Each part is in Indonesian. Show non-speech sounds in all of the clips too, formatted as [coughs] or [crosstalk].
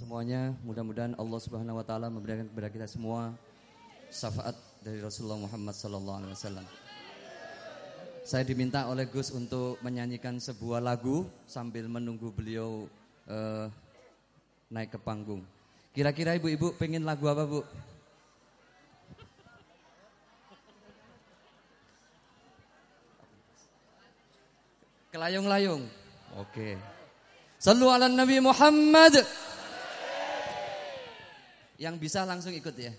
semuanya. Mudah-mudahan Allah Subhanahu wa taala memberikan kepada kita semua syafaat dari Rasulullah Muhammad sallallahu alaihi wasallam. Saya diminta oleh Gus untuk menyanyikan sebuah lagu sambil menunggu beliau uh, naik ke panggung. Kira-kira ibu-ibu pengen lagu apa bu? Kelayung-layung. Oke. Sallu ala Nabi Muhammad. Yang bisa langsung ikut ya.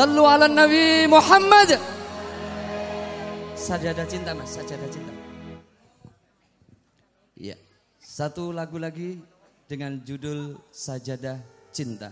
Sallu ala Nabi Muhammad. Sajadah cinta mas, sajadah cinta. Iya. Satu lagu lagi dengan judul Sajadah Cinta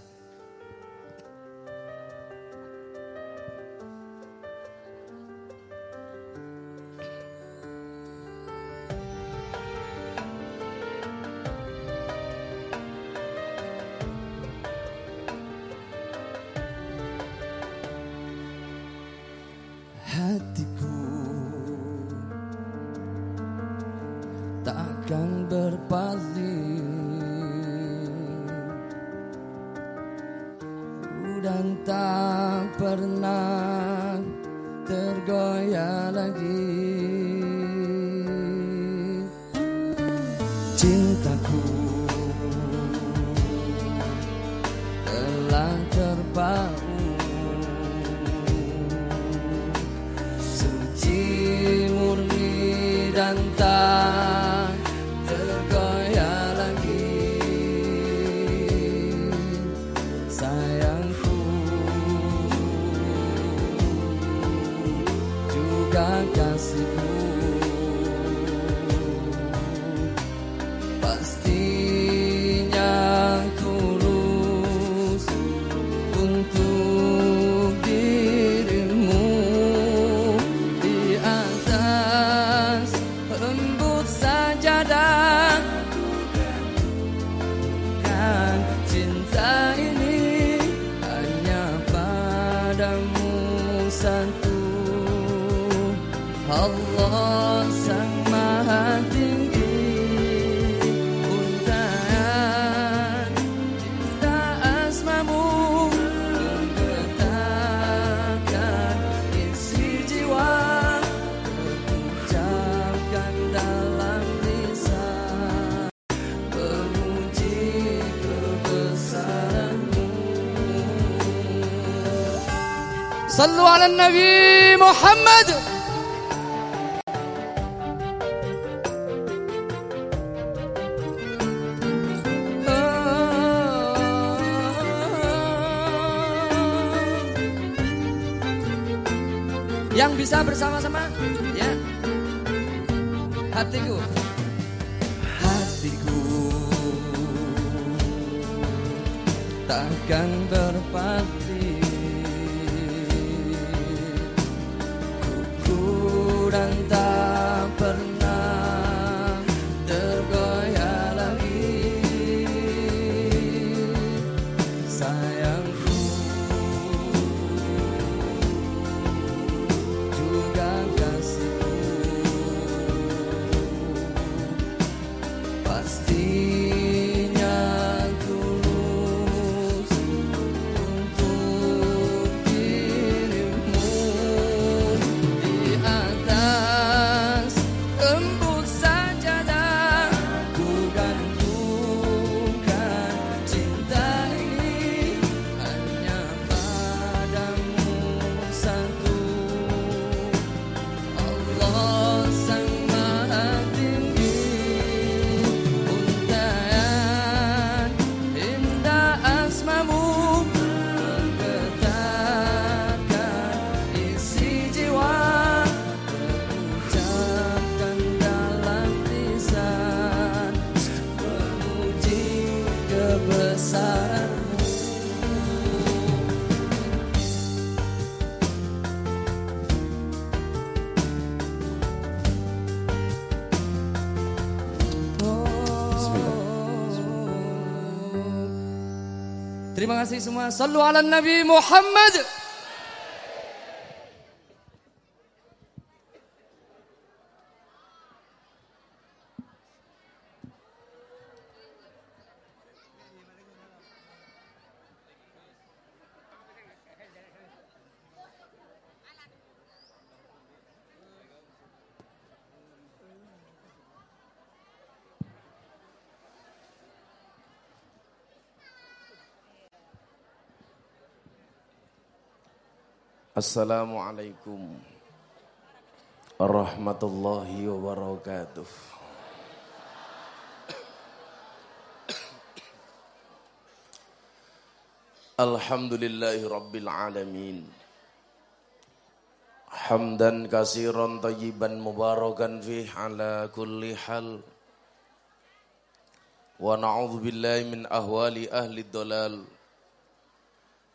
النبي محمد Yang bisa bersama-sama ya Hatiku Hatiku Takkan berpati kasih semua. Sallu ala Nabi Muhammad. Assalamualaikum warahmatullahi wabarakatuh. Alhamdulillahi rabbil alamin. Hamdan kasiran tayyiban mubarakan fih ala kulli hal. Wa na'udzu billahi min ahwali ahli dhalal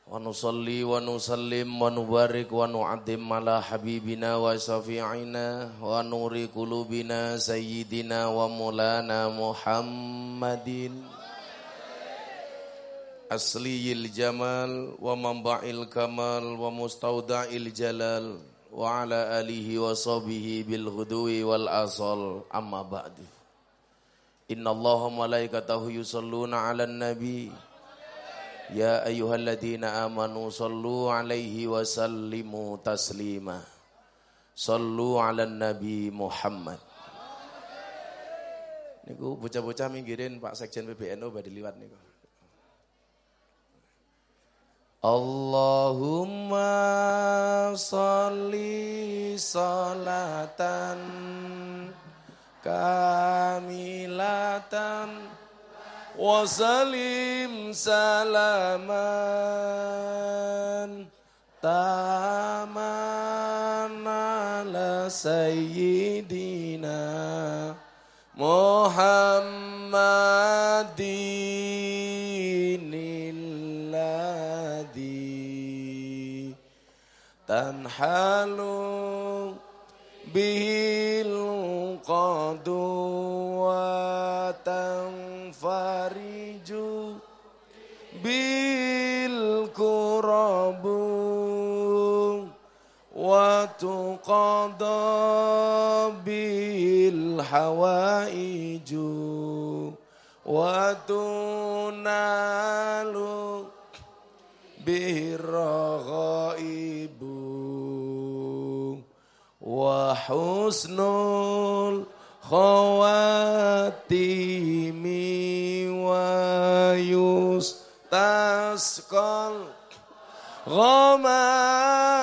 ونصلي ونسلم ونبارك ونعظم على حبيبنا وشفيعنا ونور قلوبنا سيدنا ومولانا محمد أصلي الجمال ومنبع الكمال ومستودع الجلال وعلى آله وصحبه بالغدو والأصل أما بعد إن الله ملائكته يصلون على النبي Ya ayyuhalladzina amanu sallu alaihi wa sallimu taslima. Sallu ala Nabi Muhammad. Niku bocah-bocah minggirin Pak Sekjen PBNU badhe liwat niku. Allahumma salli salatan kamilatan wasalim salaman taman ala سيدنا محمد الذي تنحل به القد وتنفرج بالكرب وتقضى بالحوائج وتنال به الرغائب وحسن khawatimi wa yustasqal ghamam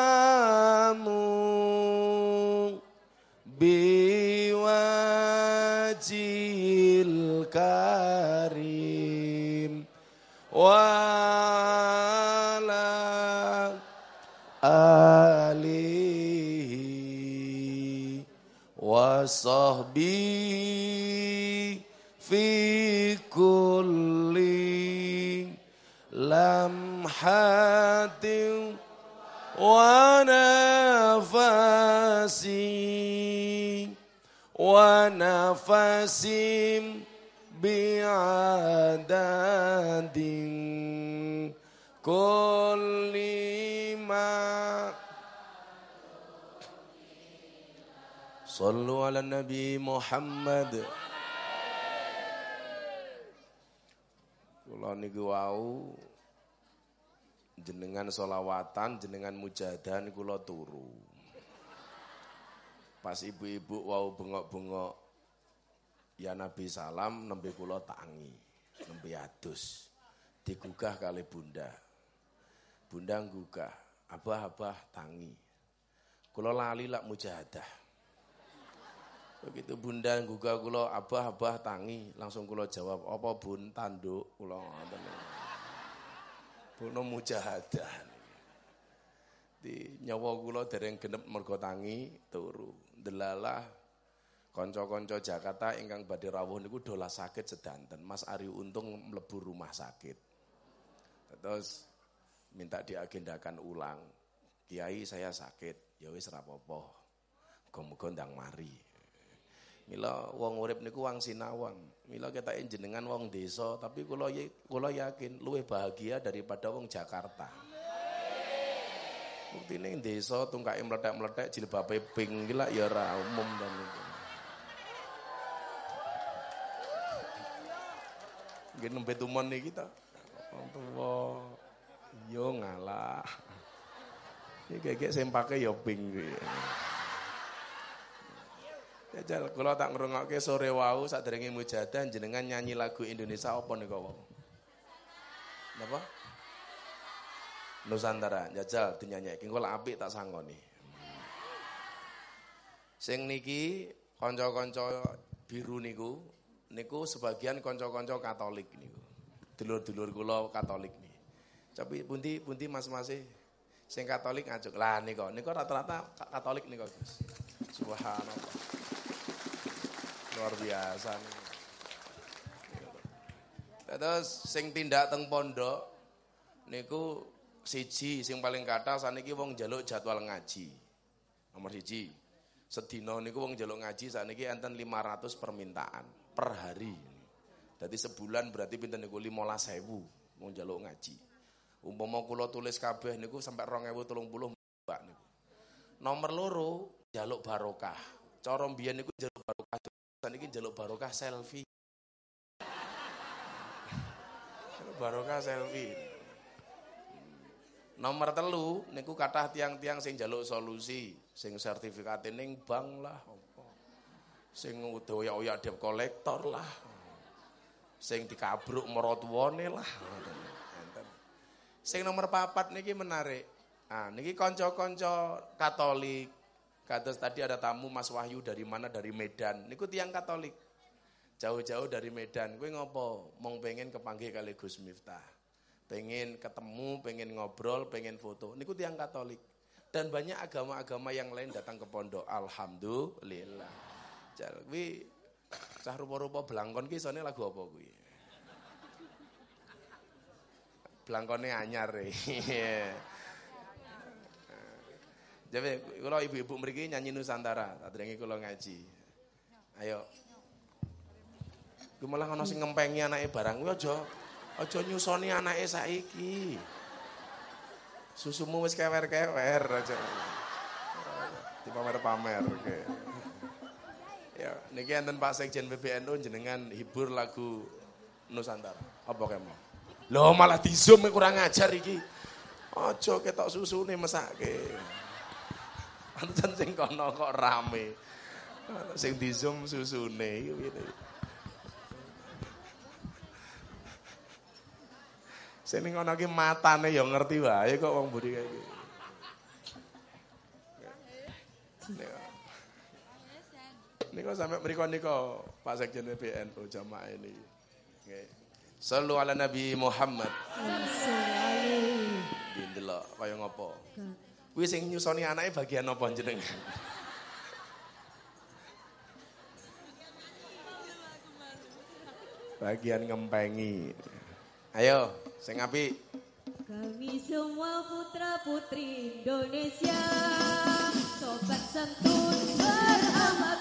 وصحبه في كل لمحة ونفس ونفس بعدد كل صلوا على النبي محمد Kula niku wau jenengan solawatan, jenengan mujahadan kula turu. Pas ibu-ibu wau bengok-bengok ya Nabi salam nembe kula tangi, nembe adus. Digugah kali bunda. Bunda gugah, abah-abah tangi. Kula lali lak mujahadah. Begitu bunda gugah kula abah-abah tangi, langsung kula jawab, "Apa bun tanduk?" Kula ngoten. Bono mujahadah. Di nyawa kula dereng genep mergo tangi turu. Delalah kanca-kanca Jakarta ingkang badhe rawuh niku dola sakit sedanten. Mas Ari Untung mlebu rumah sakit. Terus minta diagendakan ulang. Kiai saya sakit, ya wis rapopo. Muga-muga mari. Mila wong urip niku wong sinawang. Mila kita jenengan wong desa, tapi kula kula yakin luwih bahagia daripada wong Jakarta. Bukti ning desa tungkae meletek-meletek jilbabe pink gila ya ora umum dan itu. Nggih nembe tumon nih kita. Wong tuwa yo ngalah. Iki gek sempake yo pink kuwi. Jajal kula tak ngrungokke sore wau sadurunge mujadah jenengan nyanyi lagu Indonesia apa nika wau? Napa? Nusantara. Jajal dinyanyike kula apik tak sangoni. Sing niki kanca-kanca biru niku niku sebagian kanca-kanca Katolik niku. Dulur-dulur kula Katolik nih. Tapi pundi pundi mas-mas sing Katolik ngajuk. Lah nika nika rata-rata Katolik Gus. Subhanallah luar biasa. Terus sing tindak teng pondok niku siji sing paling kathah saniki wong njaluk jadwal ngaji. Nomor siji. Sedina niku wong njaluk ngaji saniki enten 500 permintaan per hari. Jadi sebulan berarti pinten niku 15.000 wong njaluk ngaji. Umpama kula tulis kabeh niku sampai 2030 mbak niku. Nomor loro jaluk barokah. Cara mbiyen niku jaluk barokah Saniki jaluk barokah selfie. Jaluk barokah selfie. Nomor telu niku kathah tiang-tiang sing jaluk solusi, sing sertifikat ning bank lah. Sing udoya-oyak debt kolektor lah. Sing dikabruk maratuwane lah. Sing nomor papat niki menarik. Ah niki kanca-kanca Katolik, Kados tadi ada tamu Mas Wahyu dari mana? Dari Medan. Niku tiang Katolik. Jauh-jauh dari Medan. Gue ngopo? Mong pengen kepanggil kali Gus Miftah. Pengen ketemu, pengen ngobrol, pengen foto. Niku tiang Katolik. Dan banyak agama-agama yang lain datang ke pondok. Alhamdulillah. Jadi, cah rupa-rupa belangkon ki sone lagu apa kuwi? Belangkone anyar. [laughs] Iya. Jadi kalau ibu-ibu mriki nyanyi Nusantara, adrengi kula ngaji. Ayo. Ku malah ana sing ngempengi anake barang kuwi aja aja nyusoni anake saiki. Susumu wis kewer-kewer aja. Dipamer-pamer. Oke. Ya, niki enten Pak Sekjen PBNU jenengan hibur lagu Nusantara. Apa kemo? Loh malah di zoom kurang ajar iki. Aja ketok susune mesake. Pancen sing kono kok rame. Sing di zoom susune iki piye. Sing ning kono ki matane ya ngerti wae kok wong budi kayak gitu. Niko sampai mriko niko Pak Sekjen PBNU jamaah ini. Sallu ala Nabi Muhammad. Dindelok kaya ngopo? Kuwi sing nyusoni anake bagian apa jenengan? bagian ngempengi. Ayo, sing apik. Kami semua putra putri Indonesia Sobat santun beramat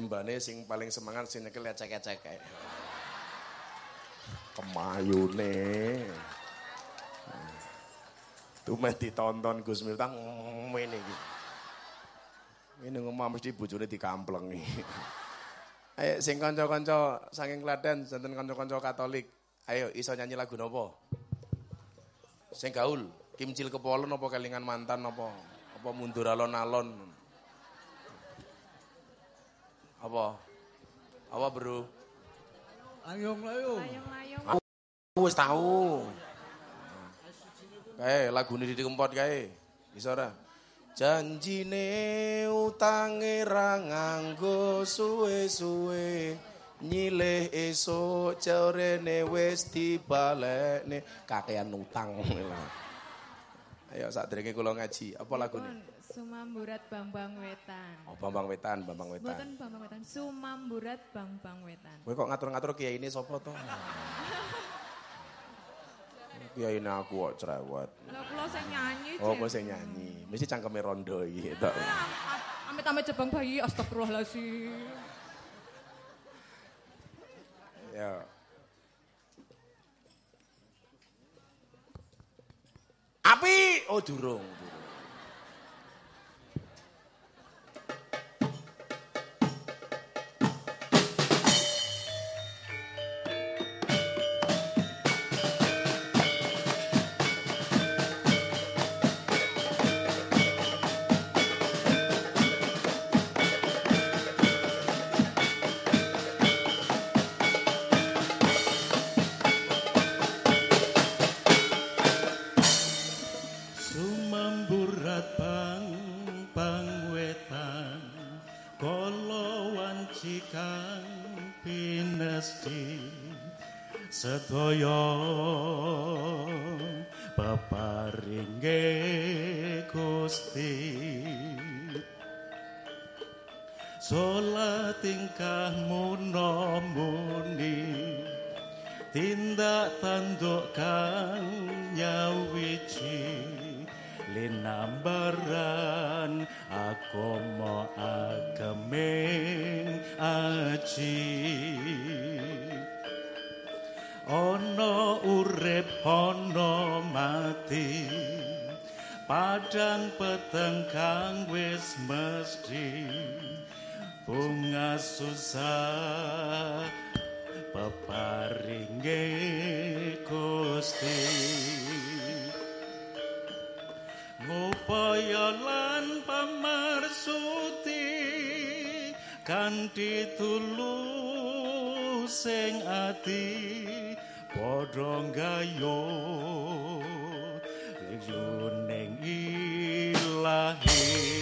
mbane sing paling semangat sing nyekel ecek-ecek kae. Kemayune. Tumeh ditonton Gus Miftah ngene iki. Ini ngomong mesti bojone dikamplengi. [laughs] Ayo sing kanca-kanca saking Klaten, sinten kanca-kanca Katolik. Ayo iso nyanyi lagu napa? Sing gaul, Kimcil Kepolon apa kelingan mantan apa? Apa mundur alon-alon? Apa? Apa, Bro? Layung-layung. Wis tahu. Kae lagu ini Kempot kae. Bisa ora? Janjine utange ra nganggo suwe-suwe. Nyilih esuk jarene wis dibalekne kakean utang. [laughs] Ayo sadurunge kula ngaji, apa lagune? Sumamburat Bambang Wetan. Oh, Bambang Wetan, Bambang Wetan. Mboten Bambang Wetan, Sumamburat Bambang Wetan. Kowe kok ngatur-ngatur kiai ini sapa to? [laughs] Kiai ini aku kok cerewet. Lah kula sing nyanyi. Oh, kowe sing nyanyi. Mesti cangkeme rondo iki tok. Ah, Amit-amit jebang bayi, astagfirullahaladzim. Ya. Api! Oh, durung, Hare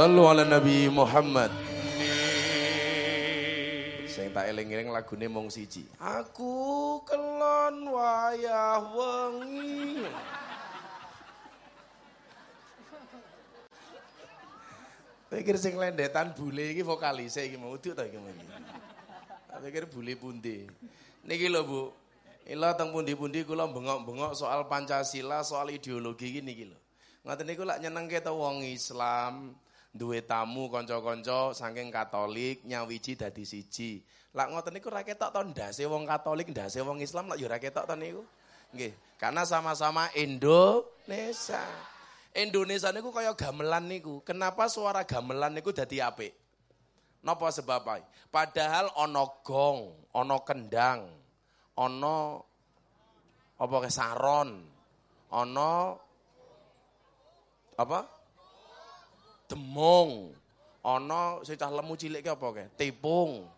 Sallu ala Nabi Muhammad. Sing tak eling-eling lagune mung siji. Aku kelon wayah wengi. Pikir sing lendetan bule iki vokalis iki mau uduk ta iki mau. Tak pikir bule pundi. Niki lho Bu. Ila teng pundi-pundi kula bengok-bengok soal Pancasila, soal ideologi iki niki lho. Ngoten niku lak nyenengke to wong Islam, duwe tamu kanca-kanca saking Katolik nyawiji dadi siji. Lak ngoten niku ra ketok to ndase wong Katolik, ndase wong Islam lak ya ra ketok to niku. Nggih, karena sama-sama Indonesia. Indonesia niku kaya gamelan niku. Kenapa suara gamelan niku dadi apik? Napa sebab apa? Padahal ono gong, ono kendang, ono apa saron, ono apa? Demong, ono sing cah lemu cilik ki apa ke? Tepung.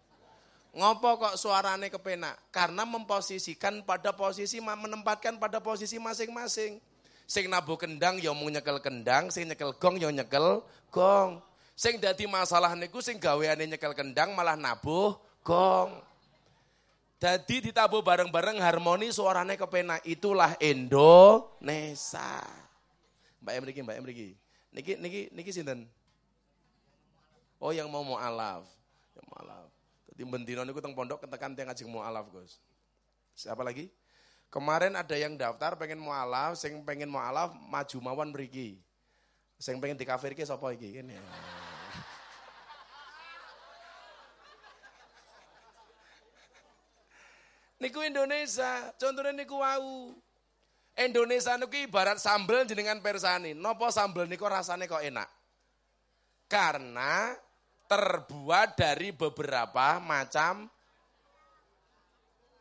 Ngopo kok suarane kepenak? Karena memposisikan pada posisi menempatkan pada posisi masing-masing. Sing nabuh kendang ya mau nyekel kendang, sing nyekel gong ya nyekel gong. Sing dadi masalah niku sing gaweane nyekel kendang malah nabuh gong. Dadi ditabuh bareng-bareng harmoni suarane kepenak. Itulah Indonesia. Mbak Emriki, Mbak Emriki. Niki niki niki sinten? Oh yang mau mualaf. Yang mualaf. Dadi bendino niku teng pondok ketekan teng ajeng mualaf, Gus. Siapa lagi? Kemarin ada yang daftar pengen mualaf, sing pengen mualaf maju mawon mriki. Sing pengen dikafirke sapa iki? Kene. [laughs] Niku Indonesia, contohnya niku wau. Indonesia niku ibarat sambel jenengan persani. Nopo sambel niku rasanya kok enak? Karena terbuat dari beberapa macam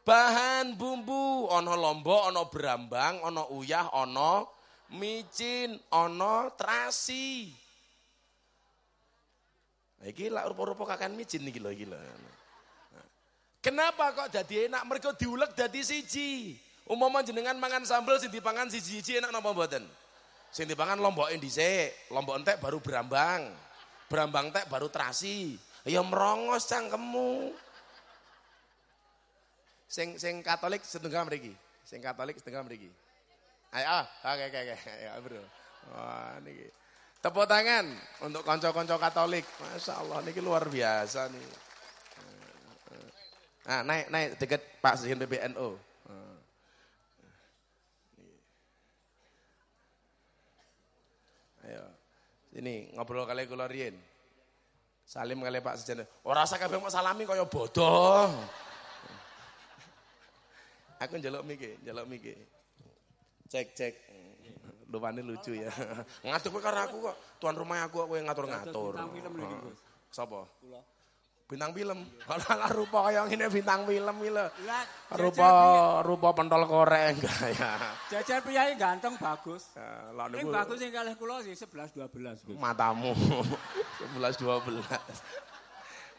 bahan bumbu. Ono lombok, ono berambang, ono uyah, ono micin, ono terasi. Iki lah rupa-rupa kakan micin nih iki lho. Kenapa kok jadi enak? Mereka diulek jadi siji. Umumnya jenengan mangan sambel sing dipangan siji-siji enak napa mboten? Sing dipangan lombok dhisik, lombok entek baru berambang. Berambang entek baru terasi. Ya merongos cangkemmu. Sing sing Katolik setengah mriki. Sing Katolik setengah mriki. Ayo, ah, oke oke oke. Ayo, Bro. Wah, niki. Tepuk tangan untuk konco-konco Katolik. Masya Allah, niki luar biasa nih. Nah, naik naik dekat Pak Sekjen PBNU. Ayo. Sini ngobrol kali kula riyen. Salim kali Pak Sekjen. Ora usah kabeh mau salami kaya bodoh. Aku njaluk miki, njaluk miki. Cek cek. Lupane lucu ya. Ngatur kowe karo aku kok. Tuan rumah aku kok yang ngatur-ngatur. Sapa? Kula. Bintang film. [laughs] Kalau rupa kaya ngene bintang film iki lho. Rupa rupa pentol koreng ya. [laughs] Jajar priyayi ganteng bagus. Lah Ning bagus sing kalih kula sih 11 12 Gus. Matamu. [laughs] 11 12.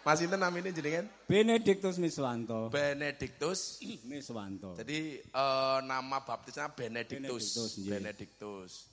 Mas sinten namine jenengan? Benediktus Miswanto. Benediktus [clears throat] Miswanto. Jadi uh, nama baptisnya Benediktus. Benediktus. Benediktus.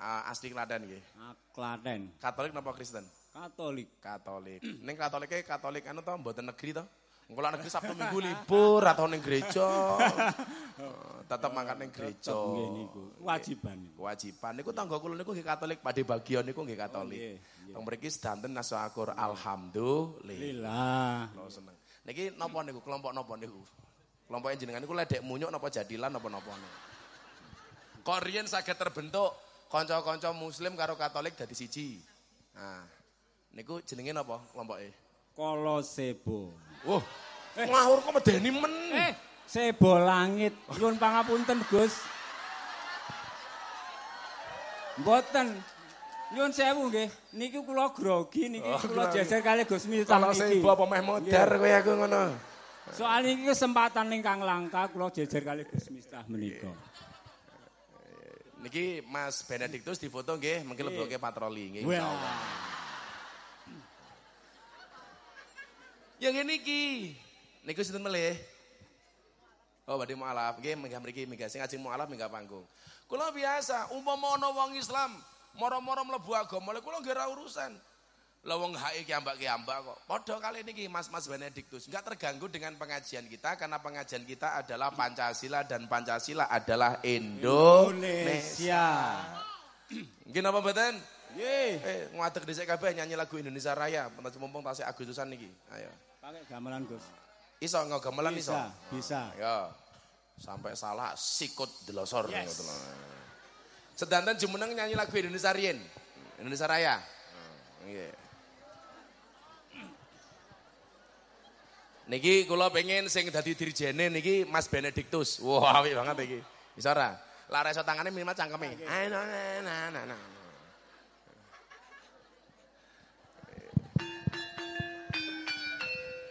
Uh, asli Klaten nggih. Ah, Klaten. Katolik napa Kristen? Katolik. Katolik. [clears throat] Ning Katoliknya Katolik anu to mboten negeri to? Engko negeri Sabtu Minggu libur atau ning gereja. Uh, [laughs] tetep mangkat ning gereja. Nggih niku. Kewajiban niku. Kewajiban niku tangga kula niku nggih Katolik, Pade Bagian niku nggih Katolik. nggih, Teng mriki sedanten nasakur alhamdulillah. Lillah. Kula seneng. Niki napa niku? Kelompok napa niku? Kelompok jenengan niku ledek munyuk napa jadilan napa napa Kok riyen saged terbentuk kanca-kanca muslim karo Katolik dadi siji. Nah, niku jenenge napa kelompoke? Kolosebo. Wah, ngawur kok medeni men. Eh, sebo langit. Nyuwun pangapunten, Gus. Mboten. Nyuwun sewu nggih. Niki kula grogi niki Oh, kula jejer kali Gus Miftah Kalau niki. sebo apa meh modar kowe aku ngono. Soal niki kesempatan ingkang langka kula jejer kali Gus Miftah menika. Niki Mas Benediktus difoto nggih, mungkin leboke patroli nggih Wah. insyaallah. Yang ini ki, niku sinten melih? Oh, badhe mualaf nggih minggah mriki minggah sing ajeng mualaf minggah panggung. Kula biasa umpama ana wong Islam moro-moro mlebu agama, kula nggih ra urusan. Lah wong hake kiambak-kiambak kok. Padha kali ini Mas-mas Benediktus enggak terganggu dengan pengajian kita karena pengajian kita adalah Pancasila dan Pancasila adalah Indonesia. Nggih napa mboten? Nggih. Eh, ngadeg dhisik kabeh nyanyi lagu Indonesia Raya. Mumpung tasik Agustusan niki. Ayo. Pakai gamelan, Gus. Iso ngogamelan iso. Bisa, bisa. Ya. Sampai salah sikut delosor yes. Sedanten jumeneng nyanyi lagu Indonesia Rien. Indonesia Raya. Nggih. Niki kula pengen sing dadi dirjene niki Mas Benediktus. Wah, apik banget iki. Bisa ora? Lah reso tangane minimal cangkeme. Nah, nah, nah, nah.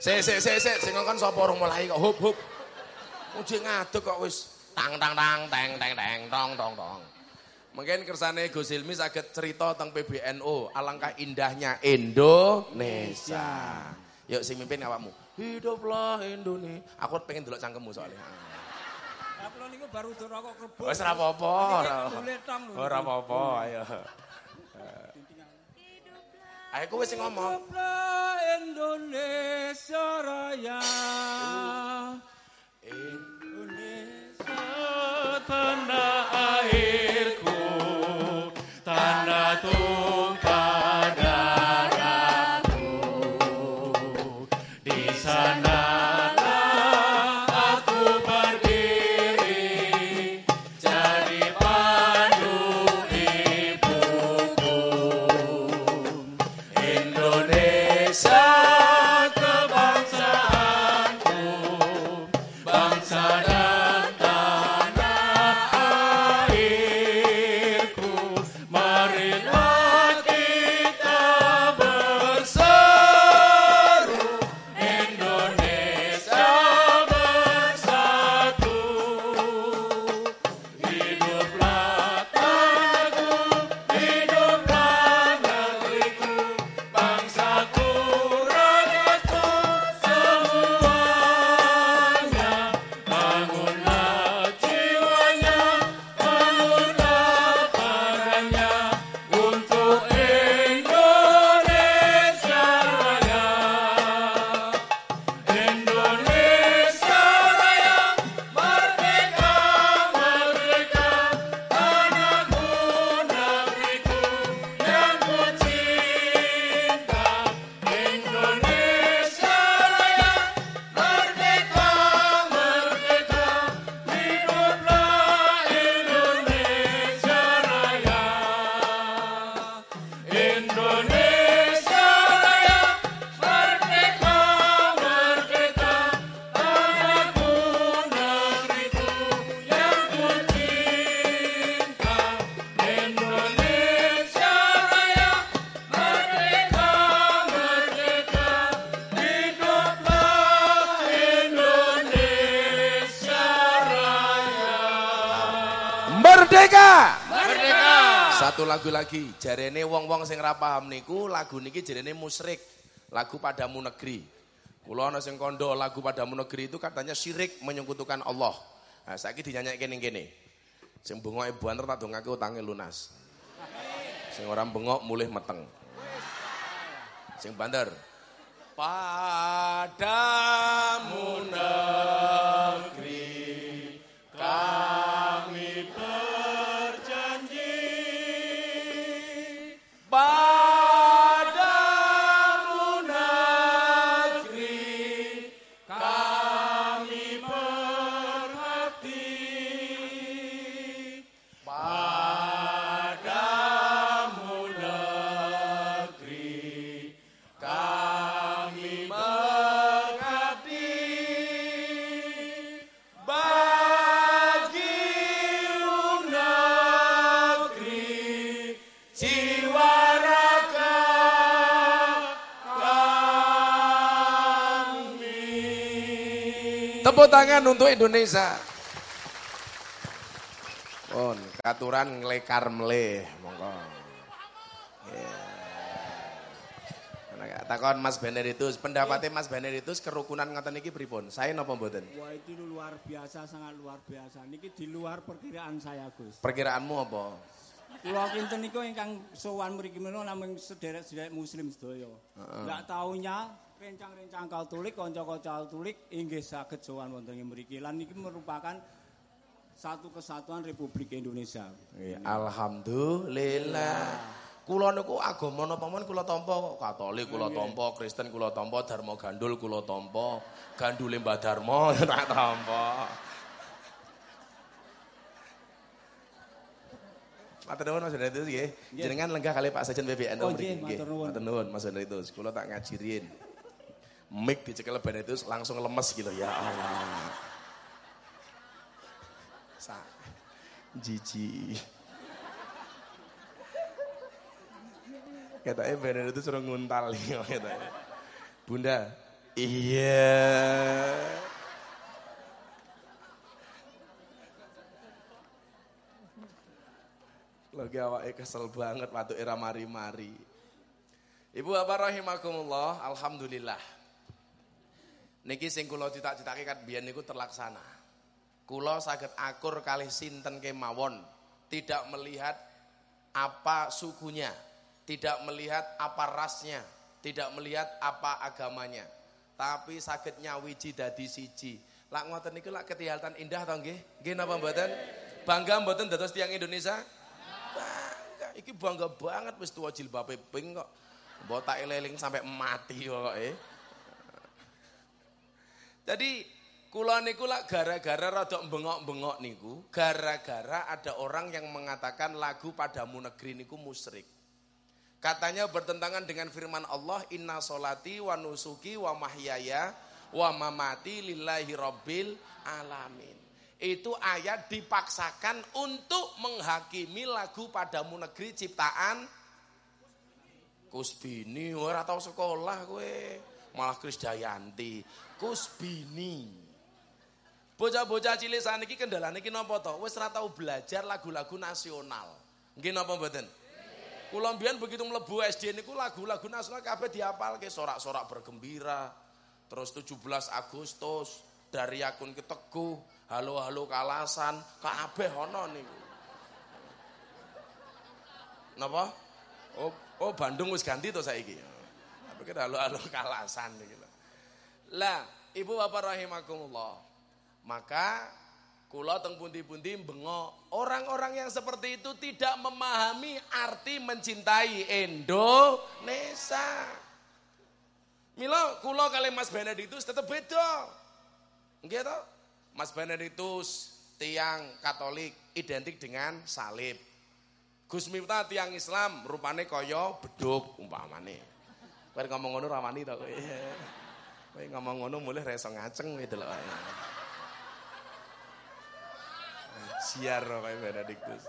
Se se se se sing ngongkon sapa urung mulai kok hop hop. Uji ngadeg kok wis tang tang tang teng teng teng tong tong tong. Mungkin kersane Gus Ilmi saged cerita tentang PBNU, alangkah indahnya Indonesia. Yuk sing mimpin awakmu. Hiduplah Indonesia. Aku pengen delok cangkemmu soalnya. Kula niku baru dur rokok kebo. Wis ora apa-apa. Ora apa-apa, ayo. Ayo kowe sing ngomong. Hiduplah Indonesia Raya. Indonesia tanah lagu lagi, jarene wong-wong sing ra paham niku lagu niki jarene musyrik. Lagu padamu negeri. Kula ana sing kondo lagu padamu negeri itu katanya syirik menyekutukan Allah. Nah, saiki dinyanyikke ning kene. Sing bengoke banter tak dongake utange lunas. Sing ora bengok mulih meteng. Sing banter. Padamu negeri tangan untuk Indonesia. Pun katuran nglekar meleh monggo. Yeah. Takon Mas Beneditus, pendapatnya Mas Beneditus kerukunan ngoten niki pripun? Saya napa mboten? Wah itu luar biasa, sangat luar biasa. Niki di luar perkiraan saya, Gus. Perkiraanmu apa? Kula kinten niku ingkang sowan mriki menawa namung sederek-sederek muslim sedaya. Enggak taunya rencang-rencang Katolik, kanca-kanca Katolik inggih saged sowan wonten ing mriki lan niki merupakan satu kesatuan Republik Indonesia. Nggih, Alhamdulillah. Kula niku agama napa men kula tampa. Katolik kula tampa, Kristen kula tampa, Dharma Gandul kula tampa, Gandule Mbah Dharma [laughs] tak tampa. Matur nuwun Mas Beneditus nggih. Jenengan lenggah kali Pak Sejen PBN Oh, nggih, matur nuwun. Mas Beneditus. Kula tak ngaji Mik dicekel Beneditus langsung lemes gitu ya Allah. Sa jiji. Katanya Beneditus suruh nguntal nih katanya. Bunda, iya. Lagi awake kesel banget waktu era mari-mari. Ibu Bapak rahimakumullah, alhamdulillah. Niki sing kula cita-citake kan biyen niku terlaksana. Kula saged akur kalih sinten kemawon, tidak melihat apa sukunya, tidak melihat apa rasnya, tidak melihat apa agamanya, tapi saged nyawiji dadi siji. Lak ngoten niku lak ketihatan indah to nggih? Nggih napa mboten? Bangga mboten dados tiyang Indonesia? Bangga, iki bangga banget wis tuwa jilbabe pink kok. Mbok tak eling sampai mati kok eh. Jadi kula niku lak gara-gara rada bengok-bengok niku, gara-gara ada orang yang mengatakan lagu padamu negeri niku musyrik. Katanya bertentangan dengan firman Allah, "Inna solati wa nusuki wa mahyaya wa mamati lillahi rabbil alamin." Itu ayat dipaksakan untuk menghakimi lagu padamu negeri ciptaan Kusbini, ora tau sekolah kowe. Malah Krisdayanti. Kusbini. Bocah-bocah cilik saniki kendalane iki napa to? Wis ora tau belajar lagu-lagu nasional. Nggih napa mboten? Kula mbiyen begitu mlebu SD niku lagu-lagu nasional kabeh dihafalke sorak-sorak bergembira. Terus 17 Agustus, dari akun ke Teguh, halo-halo kalasan, kabeh ana niku. Napa? Oh, oh Bandung wis ganti to saiki. Tapi kira halo-halo kalasan iki. Lah, Ibu Bapak rahimakumullah. Maka kula teng pundi-pundi bengok, orang-orang yang seperti itu tidak memahami arti mencintai Indonesia. Milo, kula kali Mas Benediktus tetap beda. Nggih to? Mas Benediktus tiang Katolik identik dengan salib. Gus Miftah tiang Islam rupane kaya beduk umpamane. Kowe ngomong ngono rawani to kowe. Kowe ngomong ngono mulih ra iso ngaceng kowe delok. Siar kowe Benediktus.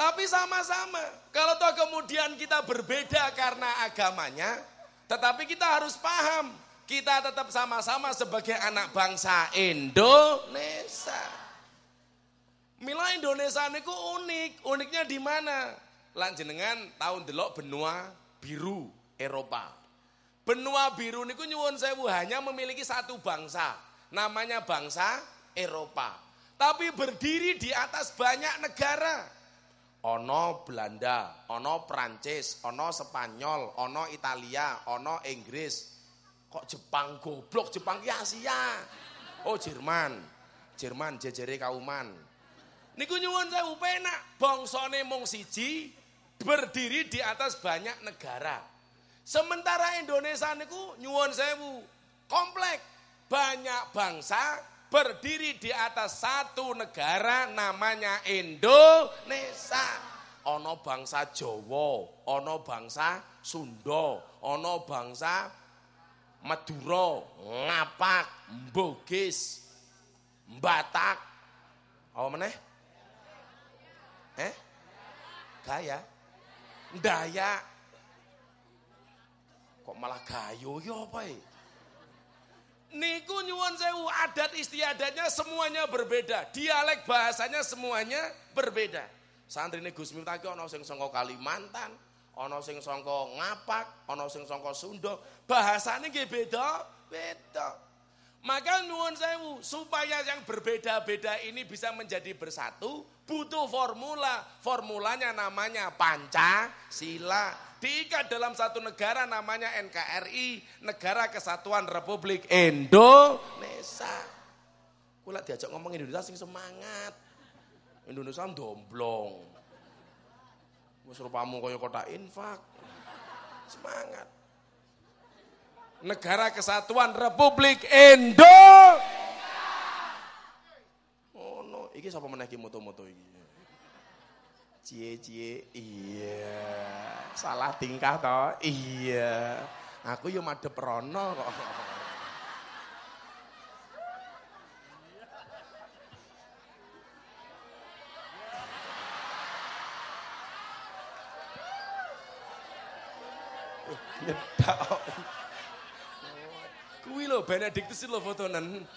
Tapi sama-sama. Kalau toh kemudian kita berbeda karena agamanya, tetapi kita harus paham, kita tetap sama-sama sebagai anak bangsa Indonesia. Mila Indonesia niku unik. Uniknya di mana? Lanjenengan tahun delok benua biru Eropa. Benua biru niku nyuwun sewu hanya memiliki satu bangsa. Namanya bangsa Eropa. Tapi berdiri di atas banyak negara. Ono Belanda, ono Prancis, ono Spanyol, ono Italia, ono Inggris. Kok Jepang goblok, Jepang ki Asia. Oh Jerman. Jerman jejere kauman. Niku nyuwun sewu penak, bangsane mung siji, berdiri di atas banyak negara. Sementara Indonesia niku nyuwun sewu, komplek, banyak bangsa berdiri di atas satu negara namanya Indonesia. Ono bangsa Jawa, ono bangsa Sunda, ono bangsa Madura, Ngapak, Mbogis, Batak. Apa meneh? Eh? Gaya? Dayak. Kok malah gayo ya apa ya? Niku nyuwun sewu adat istiadatnya semuanya berbeda. Dialek bahasanya semuanya berbeda. Santri ini Gus Miftah ana sing saka Kalimantan, ana sing saka Ngapak, ana sing saka Sunda. Bahasane nggih beda, beda. Maka nyuwun sewu supaya yang berbeda-beda ini bisa menjadi bersatu, butuh formula. Formulanya namanya Pancasila. Diikat dalam satu negara namanya NKRI, Negara Kesatuan Republik Indonesia. Kula diajak ngomong Indonesia sing semangat. Indonesia domblong. Wis rupamu kaya kota infak. Semangat. Negara Kesatuan Republik Indo. Iki sapa meneh iki moto-moto iki? Cie-cie, iya. Salah tingkah toh? Iya. Aku yo madhep rono kok. Nyedak. Kuwi lho Benedictus lho fotonen.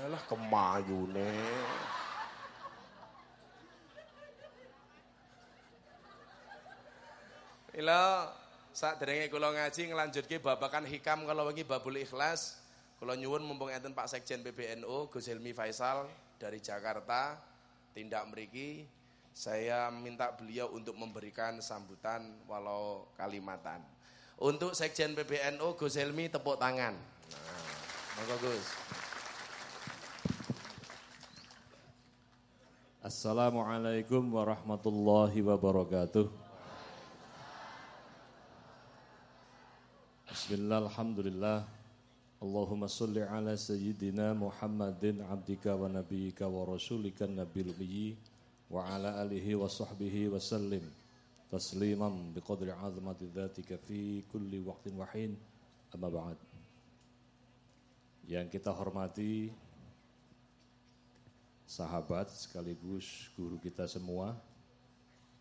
Alah kemayune. Ila saat derenge kula ngaji ngelanjutke babakan hikam kalau wengi babul ikhlas. Kula nyuwun mumpung enten Pak Sekjen PBNU Gus Helmi Faisal dari Jakarta tindak meriki saya minta beliau untuk memberikan sambutan walau kalimatan. Untuk Sekjen PBNU Gus Helmi tepuk tangan. Nah, Gus. Assalamualaikum warahmatullahi wabarakatuh. Bismillah, alhamdulillah. Allahumma salli ala sayyidina Muhammadin abdika wa nabiyika wa rasulika nabil ummiyi wa ala alihi wa sahbihi wa sallim tasliman biqadri azmati dhatika fi kulli waqtin wa hin amma ba'd. Yang kita hormati sahabat sekaligus guru kita semua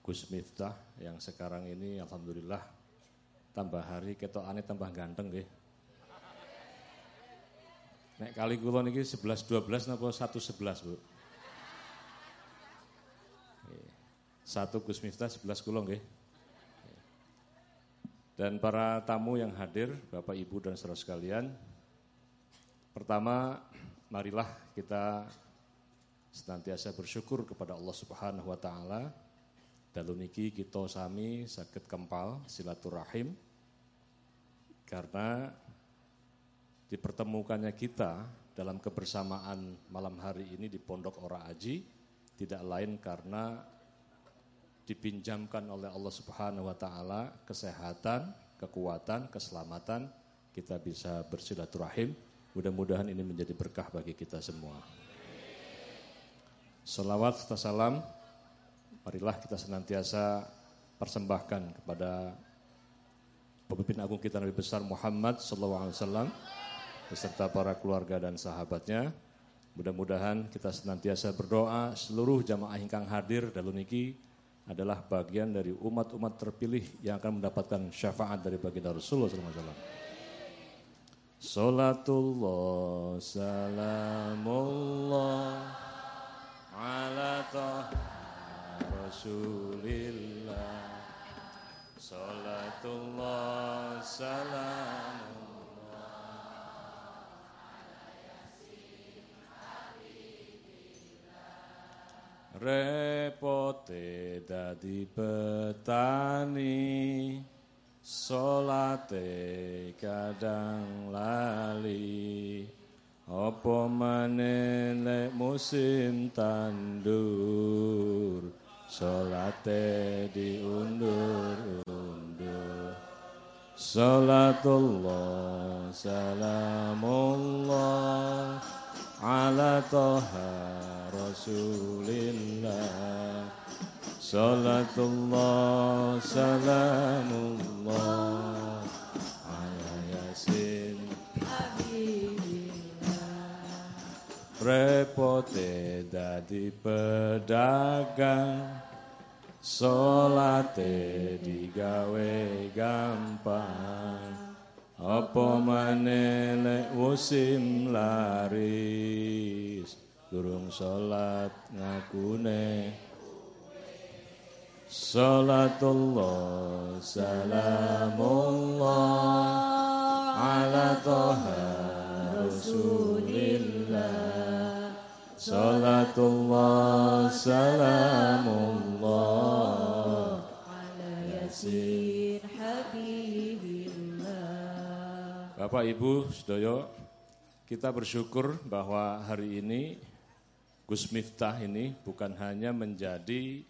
Gus Miftah yang sekarang ini alhamdulillah tambah hari ketokane tambah ganteng nggih. Nek kali kula niki 11 12 napa 1 11, Bu? Nggih. Satu Gus Miftah 11 kula nggih. Dan para tamu yang hadir, Bapak Ibu dan saudara sekalian. Pertama, marilah kita senantiasa bersyukur kepada Allah Subhanahu wa taala. Dalu niki kita sami sakit kempal silaturahim karena dipertemukannya kita dalam kebersamaan malam hari ini di Pondok Ora Aji tidak lain karena dipinjamkan oleh Allah Subhanahu wa taala kesehatan, kekuatan, keselamatan kita bisa bersilaturahim. Mudah-mudahan ini menjadi berkah bagi kita semua. Salawat serta salam, marilah kita senantiasa persembahkan kepada pemimpin agung kita Nabi besar Muhammad SAW beserta para keluarga dan sahabatnya. Mudah-mudahan kita senantiasa berdoa seluruh jamaah ingkang hadir dalam niki adalah bagian dari umat-umat terpilih yang akan mendapatkan syafaat dari baginda Rasulullah SAW. Salatullah salamullah ala rasulillah. Salatullah salamullah Repote dadi petani Solate kadang lali Apa manelek musim tandur? Salate diundur-undur. Salatullah salamullah Ala toha rasulillah. Salatullah salamullah Ala yasin repote dadi pedagang salate digawe gampang. Apa maneh lek musim laris durung salat ngakune. Salatullah salamullah ala toha rasulillah Salatullah Salamullah Ala Bapak Ibu Sedoyo Kita bersyukur bahwa hari ini Gus Miftah ini bukan hanya menjadi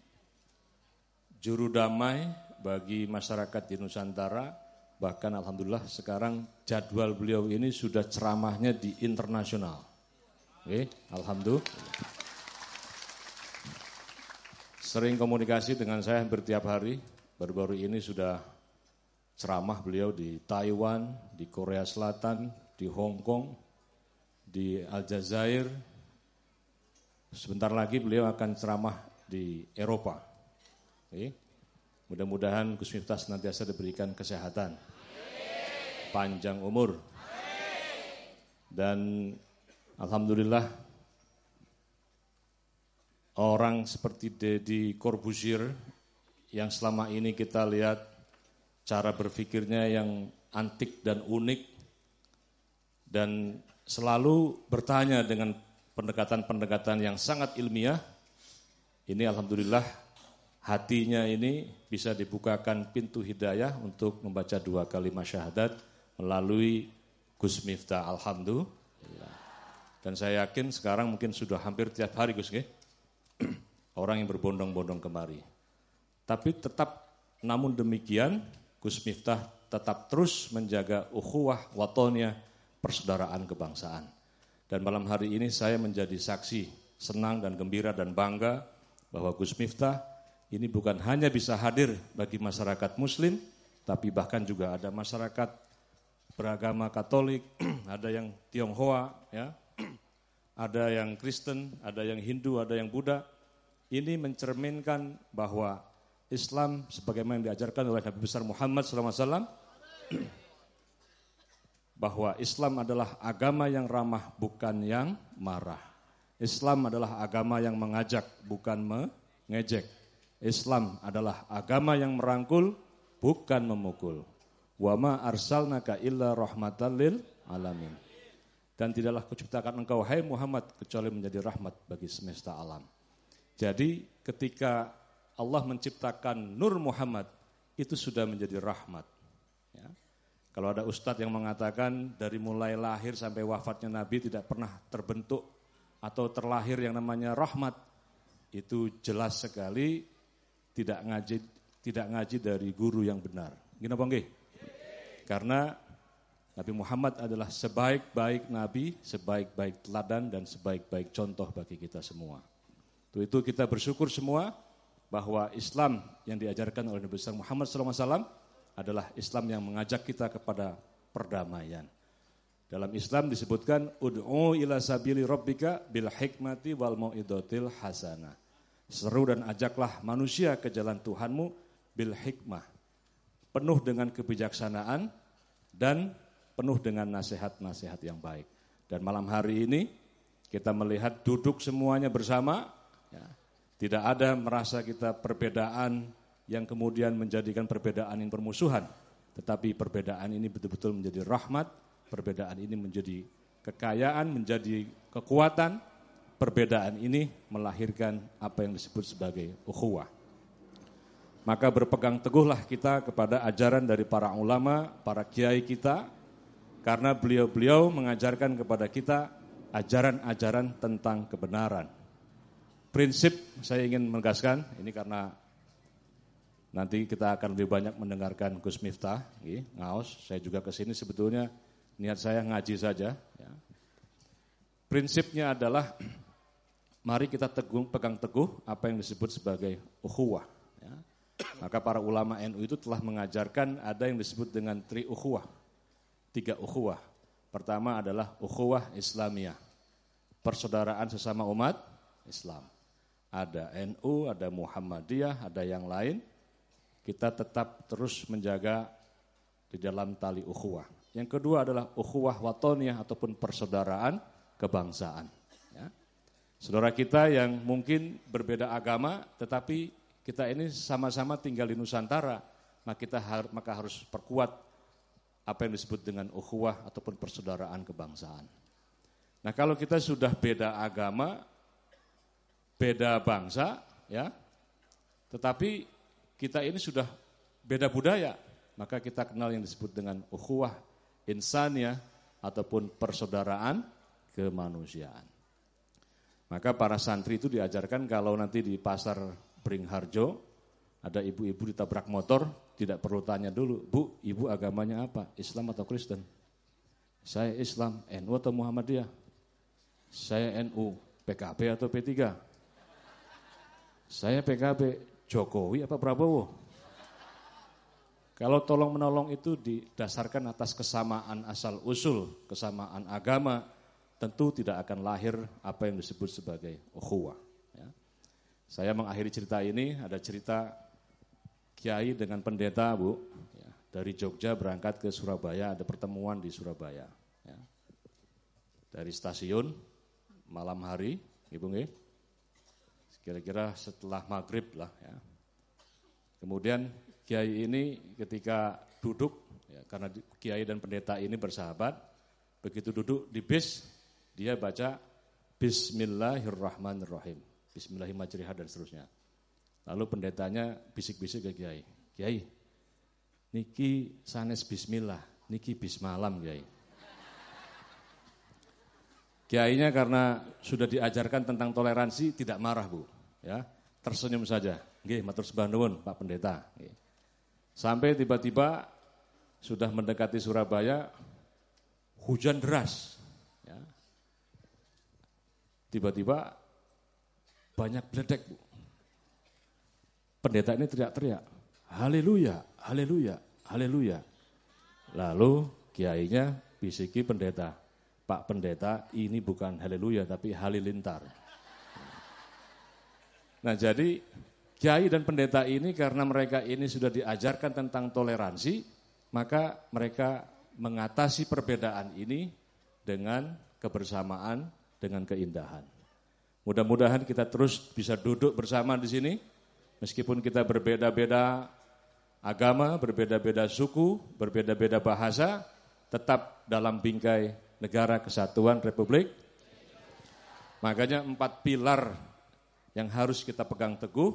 juru damai bagi masyarakat di Nusantara, bahkan alhamdulillah sekarang jadwal beliau ini sudah ceramahnya di internasional. Oke, Alhamdulillah. Sering komunikasi dengan saya hampir tiap hari, baru-baru ini sudah ceramah beliau di Taiwan, di Korea Selatan, di Hong Kong, di Aljazair. Sebentar lagi beliau akan ceramah di Eropa. Oke. Mudah-mudahan Gus Miftah senantiasa diberikan kesehatan, panjang umur, dan Alhamdulillah orang seperti Deddy Corbuzier yang selama ini kita lihat cara berpikirnya yang antik dan unik dan selalu bertanya dengan pendekatan-pendekatan yang sangat ilmiah. Ini alhamdulillah hatinya ini bisa dibukakan pintu hidayah untuk membaca dua kalimat syahadat melalui Gus Miftah. Alhamdulillah. Dan saya yakin sekarang mungkin sudah hampir tiap hari Gus nggih. [clears throat] Orang yang berbondong-bondong kemari. Tapi tetap namun demikian Gus Miftah tetap terus menjaga ukhuwah watonya persaudaraan kebangsaan. Dan malam hari ini saya menjadi saksi senang dan gembira dan bangga bahwa Gus Miftah ini bukan hanya bisa hadir bagi masyarakat muslim, tapi bahkan juga ada masyarakat beragama Katolik, [clears throat] ada yang Tionghoa, ya, ada yang Kristen, ada yang Hindu, ada yang Buddha. Ini mencerminkan bahwa Islam sebagaimana yang diajarkan oleh Nabi besar Muhammad SAW [clears throat] bahwa Islam adalah agama yang ramah bukan yang marah. Islam adalah agama yang mengajak bukan mengejek. Islam adalah agama yang merangkul bukan memukul. Wa ma arsalnaka illa rahmatan lil alamin. Dan tidaklah kuciptakan engkau hai Muhammad kecuali menjadi rahmat bagi semesta alam. Jadi ketika Allah menciptakan Nur Muhammad itu sudah menjadi rahmat. Ya. Kalau ada ustadz yang mengatakan dari mulai lahir sampai wafatnya Nabi tidak pernah terbentuk atau terlahir yang namanya rahmat, itu jelas sekali tidak ngaji tidak ngaji dari guru yang benar. Apa enggak? Karena Nabi Muhammad adalah sebaik-baik nabi, sebaik-baik teladan dan sebaik-baik contoh bagi kita semua. Untuk itu kita bersyukur semua bahwa Islam yang diajarkan oleh Nabi besar Muhammad SAW adalah Islam yang mengajak kita kepada perdamaian. Dalam Islam disebutkan ud'u ila sabili rabbika bil hikmati wal mau'idatil hasanah. Seru dan ajaklah manusia ke jalan Tuhanmu bil hikmah. Penuh dengan kebijaksanaan dan penuh dengan nasihat-nasihat yang baik. Dan malam hari ini kita melihat duduk semuanya bersama, ya, tidak ada merasa kita perbedaan yang kemudian menjadikan perbedaan yang permusuhan. Tetapi perbedaan ini betul-betul menjadi rahmat, perbedaan ini menjadi kekayaan, menjadi kekuatan, perbedaan ini melahirkan apa yang disebut sebagai ukhuwah. Maka berpegang teguhlah kita kepada ajaran dari para ulama, para kiai kita, karena beliau-beliau mengajarkan kepada kita ajaran-ajaran tentang kebenaran. Prinsip saya ingin menegaskan, ini karena nanti kita akan lebih banyak mendengarkan Gus Miftah, ngaos, saya juga ke sini sebetulnya niat saya ngaji saja. Ya. Prinsipnya adalah [clears throat] mari kita teguh, pegang teguh apa yang disebut sebagai ukhuwah. Ya. Maka para ulama NU itu telah mengajarkan ada yang disebut dengan tri ukhuwah. Tiga ukhuwah. Pertama adalah ukhuwah Islamiyah. Persaudaraan sesama umat Islam. Ada NU, ada Muhammadiyah, ada yang lain. Kita tetap terus menjaga di dalam tali ukhuwah. Yang kedua adalah ukhuwah watoniyah ataupun persaudaraan kebangsaan. Ya. Saudara kita yang mungkin berbeda agama, tetapi kita ini sama-sama tinggal di Nusantara, maka kita har maka harus perkuat apa yang disebut dengan ukhuwah ataupun persaudaraan kebangsaan. Nah, kalau kita sudah beda agama, beda bangsa, ya, tetapi kita ini sudah beda budaya, maka kita kenal yang disebut dengan ukhuwah insaniyah ataupun persaudaraan kemanusiaan. Maka para santri itu diajarkan kalau nanti di pasar Bringharjo ada ibu-ibu ditabrak motor, tidak perlu tanya dulu, Bu, ibu agamanya apa? Islam atau Kristen? Saya Islam, NU atau Muhammadiyah? Saya NU, PKB atau P3? Saya PKB, Jokowi apa Prabowo? Kalau tolong menolong itu didasarkan atas kesamaan asal usul, kesamaan agama, tentu tidak akan lahir apa yang disebut sebagai ukhuwah. Ya. Saya mengakhiri cerita ini, ada cerita kiai dengan pendeta bu, ya, dari Jogja berangkat ke Surabaya, ada pertemuan di Surabaya. Ya. Dari stasiun, malam hari, ibu nggih, kira-kira setelah maghrib lah ya. Kemudian kiai ini ketika duduk, ya, karena kiai dan pendeta ini bersahabat, begitu duduk di bis, dia baca Bismillahirrahmanirrahim. Bismillahirrahmanirrahim dan seterusnya. Lalu pendetanya bisik-bisik ke Kiai. Kiai, niki sanes bismillah, niki bismalam Kiai. Kiainya karena sudah diajarkan tentang toleransi tidak marah Bu, ya. Tersenyum saja. Nggih, matur sembah Pak Pendeta. Sampai tiba-tiba sudah mendekati Surabaya hujan deras. Tiba-tiba banyak beledek, Bu. Pendeta ini teriak-teriak, haleluya, haleluya, haleluya. Lalu kiainya bisiki pendeta, Pak pendeta ini bukan haleluya tapi halilintar. Nah jadi kiai dan pendeta ini karena mereka ini sudah diajarkan tentang toleransi, maka mereka mengatasi perbedaan ini dengan kebersamaan dengan keindahan. Mudah-mudahan kita terus bisa duduk bersama di sini, meskipun kita berbeda-beda agama, berbeda-beda suku, berbeda-beda bahasa, tetap dalam bingkai negara kesatuan Republik. Makanya empat pilar yang harus kita pegang teguh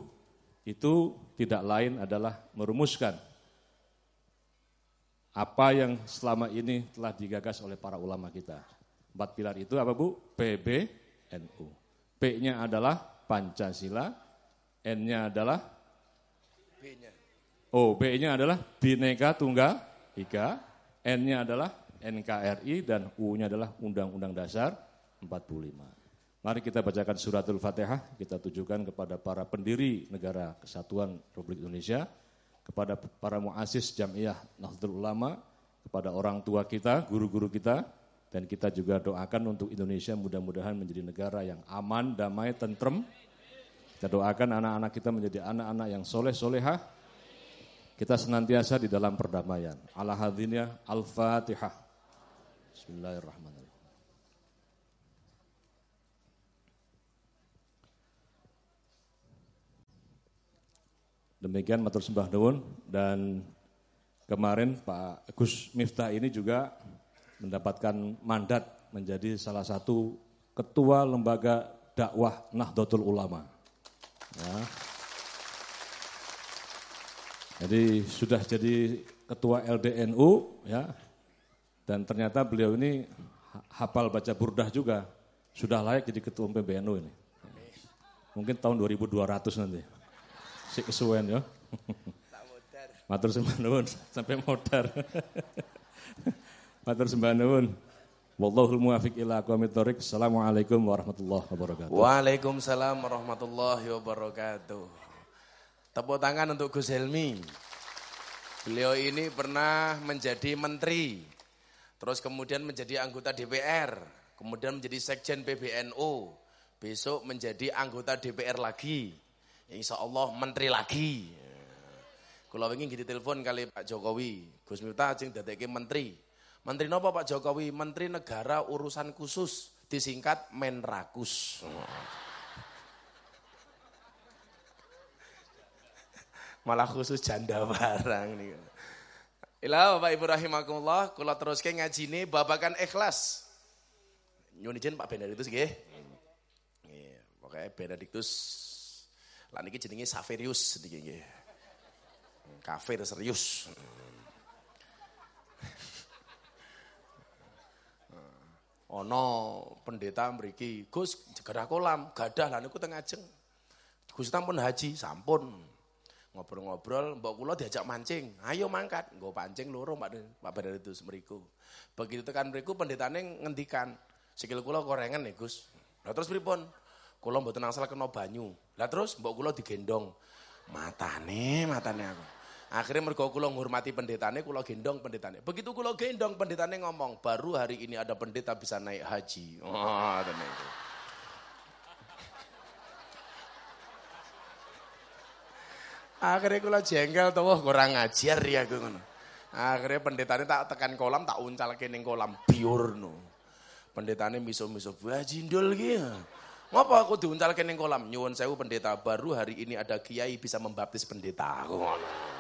itu tidak lain adalah merumuskan apa yang selama ini telah digagas oleh para ulama kita. Empat pilar itu apa Bu? PBNU. P-nya adalah Pancasila, N-nya adalah B-nya. Oh, B-nya adalah Bhinneka Tunggal Ika, N-nya adalah NKRI dan U-nya adalah Undang-Undang Dasar 45. Mari kita bacakan suratul Fatihah, kita tujukan kepada para pendiri negara kesatuan Republik Indonesia, kepada para muasis Jamiah Nahdlatul Ulama, kepada orang tua kita, guru-guru kita, dan kita juga doakan untuk Indonesia mudah-mudahan menjadi negara yang aman, damai, tentrem. Kita doakan anak-anak kita menjadi anak-anak yang soleh-solehah. Kita senantiasa di dalam perdamaian. Ala hadhinya Al-Fatihah. Bismillahirrahmanirrahim. Demikian matur sembah nuwun dan kemarin Pak Gus Miftah ini juga mendapatkan mandat menjadi salah satu ketua lembaga dakwah Nahdlatul Ulama. Ya. Jadi sudah jadi ketua LDNU ya. Dan ternyata beliau ini hafal baca burdah juga. Sudah layak jadi ketua PBNU ini. Mungkin tahun 2200 nanti. Si kesuwen ya. Matur nuwun [laughs] sampai modar. Matur sembah nuwun. Wallahul muwafiq ila aqwamit thoriq. Assalamualaikum warahmatullahi wabarakatuh. Waalaikumsalam warahmatullahi wabarakatuh. Tepuk tangan untuk Gus Helmi. Beliau ini pernah menjadi menteri, terus kemudian menjadi anggota DPR, kemudian menjadi sekjen PBNU, besok menjadi anggota DPR lagi, insya Allah menteri lagi. Kalau ingin gitu telepon kali Pak Jokowi, Gus Miftah cing dadekke menteri. Menteri nopo Pak Jokowi? Menteri Negara Urusan Khusus, disingkat Menrakus. Malah khusus janda barang nih. Ila Bapak Ibu rahimakumullah, kula teruske ngajine babakan ikhlas. Nyun izin Pak Benediktus nggih. Nggih, pokoke Benediktus lan iki jenenge Saverius niki nggih. Kafir serius. Ono pendeta mriki, Gus jegerah kolam, gadah lan niku teng ajeng. Gus pun haji, sampun. Ngobrol-ngobrol, mbok kula diajak mancing. Ayo mangkat, nggo pancing loro Pak Pak Benediktus mriku. Begitu tekan mriku pendetane ngendikan, sikil kula korengan nih Gus. Lah terus pripun? Kula mboten angsal kena banyu. Lah terus mbok kula digendong. Matane, matane aku. Akhirnya mergo kula ngurmati pendetane, kula gendong pendetane. Begitu kula gendong pendetane ngomong, baru hari ini ada pendeta bisa naik haji. Oh, tenan itu. Akhirnya kula jengkel tuh, wah kurang ngajar ya gue ngono. Akhirnya pendetane tak tekan kolam, tak uncal ning kolam biur no. Pendetane miso-miso, wah jindul gitu. Ngapa aku diuncal ning kolam? Nyuwun sewu pendeta baru hari ini ada kiai bisa membaptis pendeta. Aku ngono.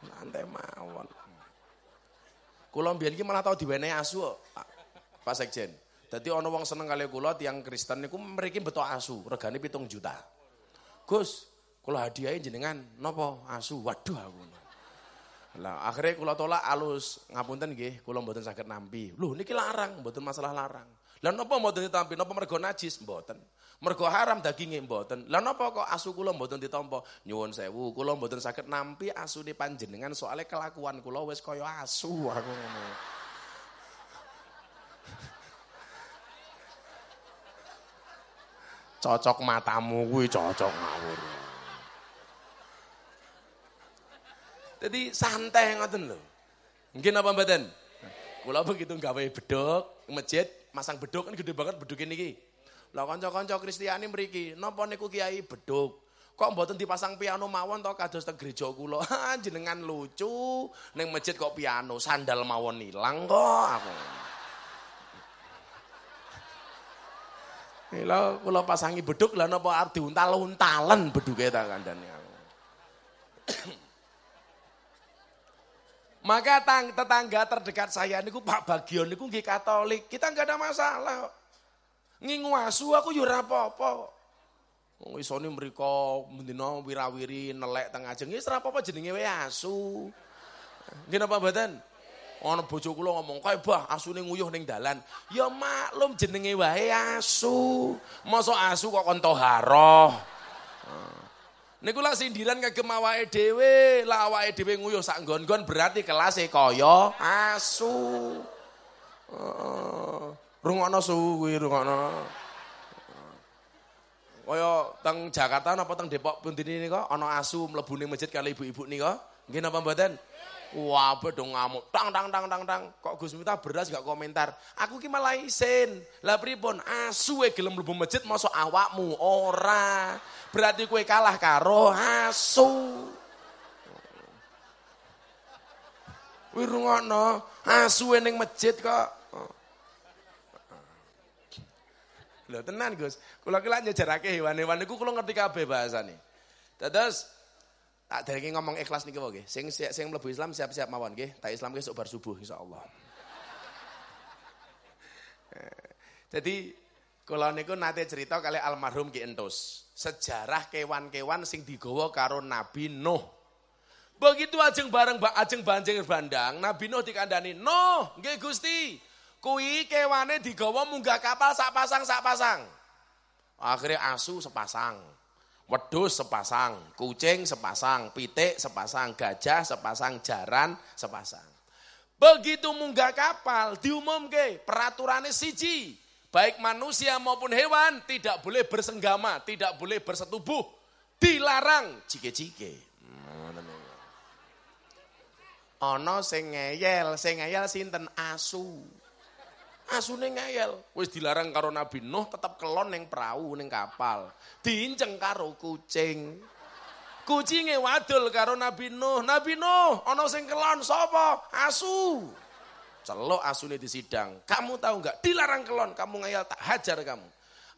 Santai mawon. Kula mbiyen iki malah tau diwenehi asu kok, Pak Sekjen. Dadi ana wong seneng kali kula tiyang Kristen niku mriki betok asu, regane pitung juta. Gus, kula hadiahin jenengan napa asu? Waduh aku. Lah akhirnya kula tolak alus, ngapunten nggih, kula mboten saged nampi. Lho niki larang, mboten masalah larang. Lah napa mboten ditampi? Napa mergo najis? Mboten. Mergo haram daginge mboten. Lah napa kok asu kula mboten ditampa? Nyuwun sewu, kula mboten saged nampi asune panjenengan soalnya kelakuan kula wis kaya asu aku ngono. Cocok matamu kuwi cocok ngawur. Jadi santai ngoten lho. Mungkin apa mboten? Kula begitu gawe beduk masjid, masang beduk kan gede banget beduk ini. Lah kanca-kanca Kristiani mriki, napa niku Kiai beduk? Kok mboten dipasang piano mawon to kados teng gereja kula. [laughs] Jenengan lucu, ning masjid kok piano, sandal mawon ilang kok aku. Lha kula pasangi beduk lah napa arep diuntal-untalan beduke ta kandhane aku. Maka tang, tetangga terdekat saya niku Pak Bagion niku nggih Katolik. Kita nggak ada masalah. Ngingu asu aku yo ora apa-apa. Wong isone mriko mendina wirawiri nelek teng ajeng wis ora apa-apa jenenge wae asu. Nggih napa mboten? Ana bojo kula ngomong, "Kae bah, asune nguyuh ning dalan." Ya maklum jenenge wae asu. Mosok asu kok kon toharoh. Niku lak sindiran kagem awake dhewe, lah awake dhewe nguyuh sak nggon-nggon berarti kelase kaya asu. Heeh. Rungokno suwi, rungokno. Kaya teng Jakarta napa teng Depok pundi nika ana asu mlebu ning masjid kali ibu-ibu nika. Nggih napa mboten? Wah, dong ngamuk. Tang tang tang tang tang. Kok Gus Miftah beras gak komentar. Aku ki malah isin. Lah pripun? Asu e gelem mlebu masjid mosok awakmu ora. Berarti kue kalah karo asu. Wih rungokno, asu ning masjid kok. Lho tenan Gus, kula ki lak nyejarake hewan-hewan niku kula ngerti kabeh bahasane. Terus tak derenge ngomong ikhlas niki wae nggih. Sing sing mlebu Islam siap-siap mawon nggih. Tak Islam esuk bar subuh insyaallah. Jadi kula niku nate cerita kali almarhum Ki Entus. Sejarah kewan-kewan sing digawa karo Nabi Nuh. Begitu ajeng bareng ajeng banjir bandang, Nabi Nuh dikandani, "Nuh, nggih Gusti, Kui kewane digawa munggah kapal sak pasang sak pasang. Akhirnya asu sepasang, wedus sepasang, kucing sepasang, pitik sepasang, gajah sepasang, jaran sepasang. Begitu munggah kapal diumumke peraturannya siji, baik manusia maupun hewan tidak boleh bersenggama, tidak boleh bersetubuh, dilarang cike-cike. Ono sing ngeyel, sing ngeyel sinten asu. Asune ngeyel, wis dilarang karo Nabi Nuh tetap kelon ning perahu ning kapal. Diinceng karo kucing. Kucinge wadul karo Nabi Nuh. Nabi Nuh, ana sing kelon sapa? Asu. Celok asune di sidang. Kamu tahu enggak? Dilarang kelon, kamu ngeyel tak hajar kamu.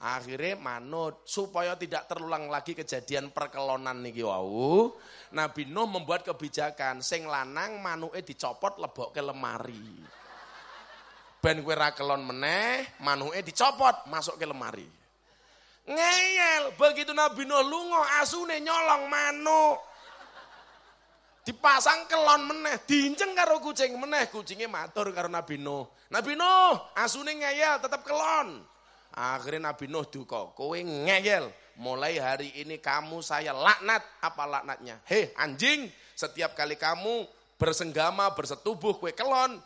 Akhirnya manut supaya tidak terulang lagi kejadian perkelonan niki wau. Nabi Nuh membuat kebijakan sing lanang manuke dicopot lebokke lemari. Ben kowe ra kelon meneh, manuke dicopot masuk ke lemari. Ngeyel, begitu Nabi Nuh lunga asune nyolong manuk. Dipasang kelon meneh, diinceng karo kucing meneh, kucingnya matur karo Nabi Nuh. Nabi Nuh, asune ngeyel tetap kelon. Akhirnya Nabi Nuh duka, kowe ngeyel. Mulai hari ini kamu saya laknat. Apa laknatnya? Hei anjing, setiap kali kamu bersenggama, bersetubuh, kue kelon,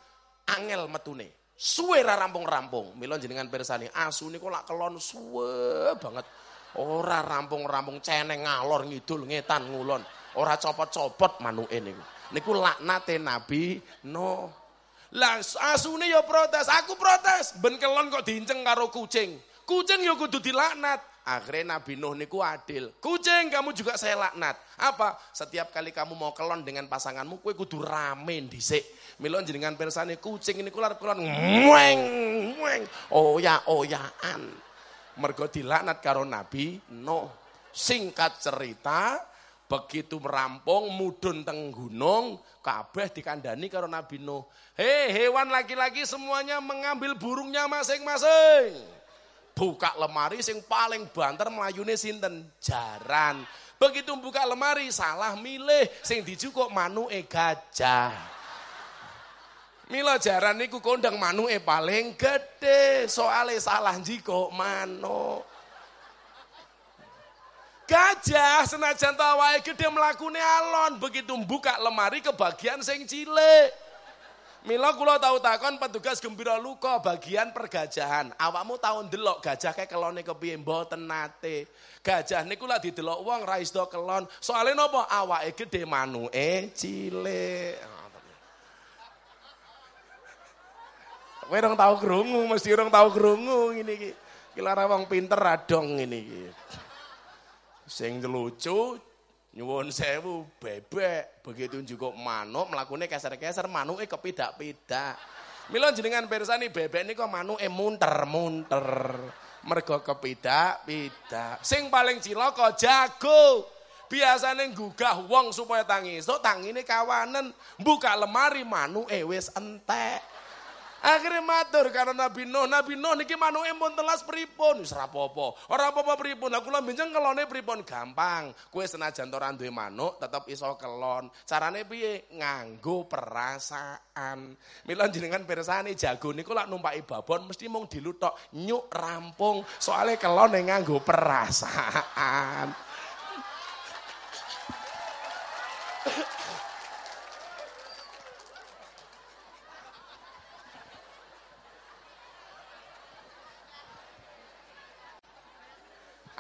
angel metune. Suwe ra rampung-rampung. Milon jenengan persani, asu ini kok lak kelon suwe banget. Ora rampung-rampung, ceneng ngalor ngidul, ngetan ngulon. Ora copot-copot manuke niku. Niku laknate Nabi Nuh. Lah asune ya protes, aku protes. Ben kelon kok diinceng karo kucing. Kucing ya kudu dilaknat. Akhirnya Nabi Nuh niku adil. Kucing kamu juga saya laknat. Apa? Setiap kali kamu mau kelon dengan pasanganmu, kue kudu rame dhisik. Milon jenengan persane kucing ini kular kelon ngweng ngweng oya oyaan. Mergo dilaknat karo Nabi Nuh. Singkat cerita, begitu merampung mudun teng gunung, kabeh dikandani karo Nabi Nuh. Hei hewan laki-laki semuanya mengambil burungnya masing-masing. Buka lemari sing paling banter melayune sinten? Jaran. Begitu buka lemari salah milih sing dijukuk manuke gajah. Mila jaran niku kondang manuke paling gede, soale salah jiko manuk. Gajah senajan tawai gede mlakune alon, begitu buka lemari kebagian sing cilik. Mila kula tahu takon petugas gembira luka bagian pergajahan. Awakmu tahu ndelok gajah kayak kelone kepiye mboten nate. Gajah niku lak didelok wong ra iso kelon. Soale napa awake gedhe manuke cilik. Kowe dong tahu krungu, mesti orang tahu krungu ngene iki. Ki wong pinter radong ngene iki. Sing lucu Nyuwun sewu bebek, begitu juga manuk melakukannya keser-keser manuke kepidak-pidak. Mila jenengan persani bebek ini kok manuke munter-munter. Mergo kepidak-pidak. Sing paling cilaka jago. Biasanya gugah wong supaya tangi. So tangine kawanan buka lemari manuke wis entek. Akhirnya matur karena Nabi Nuh, Nabi Nuh niki manuke pun telas pripun wis apa-apa. Ora apa-apa pripun. Aku lho benjeng kelone pripun gampang. Kue senajan ora duwe manuk tetep iso kelon. Carane piye? Nganggo perasaan. Mila jenengan pirsani jago niku lak numpaki babon mesti mung dilutok nyuk rampung. Soale kelone nganggo perasaan.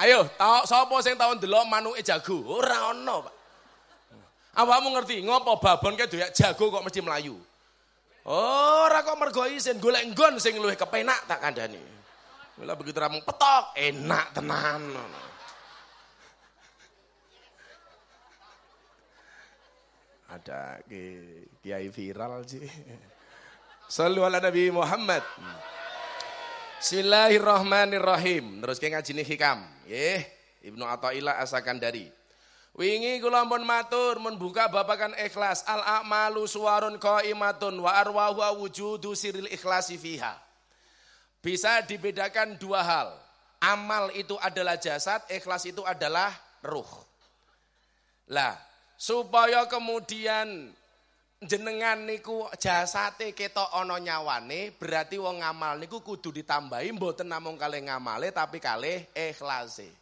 Ayo, tau sapa sing tau ndelok manuke jago? Ora ana, Pak. Awakmu ngerti ngopo babon ke doyak jago kok mesti melayu? Ora kok mergo isin golek nggon sing luwih kepenak tak kandhani. Mula begitu ramung petok, enak tenan. Ada kiai viral sih. Sallu ala Nabi Muhammad. Bismillahirrahmanirrahim. Terus ke ngaji hikam. Nggih, Ibnu Athaillah asakan dari. Wingi kula matur mun buka babakan ikhlas al a'malu suwarun qaimatun wa arwahu wujudu siril ikhlasi fiha. Bisa dibedakan dua hal. Amal itu adalah jasad, ikhlas itu adalah ruh. Lah, supaya kemudian jenengan niku jasate ketok ana nyawane berarti wong ngamal niku kudu ditambahi mboten namung kalih ngamale tapi kalih ikhlase.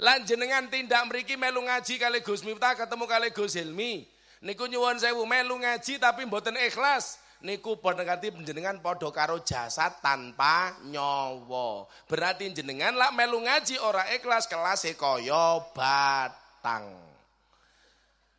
Lan jenengan tindak mriki melu ngaji kali Gus Miftah ketemu kali Gus Hilmi. Niku nyuwun sewu melu ngaji tapi mboten ikhlas. Niku pendekati jenengan padha karo jasad tanpa nyawa. Berarti jenengan lak melu ngaji ora ikhlas kelas kaya batang.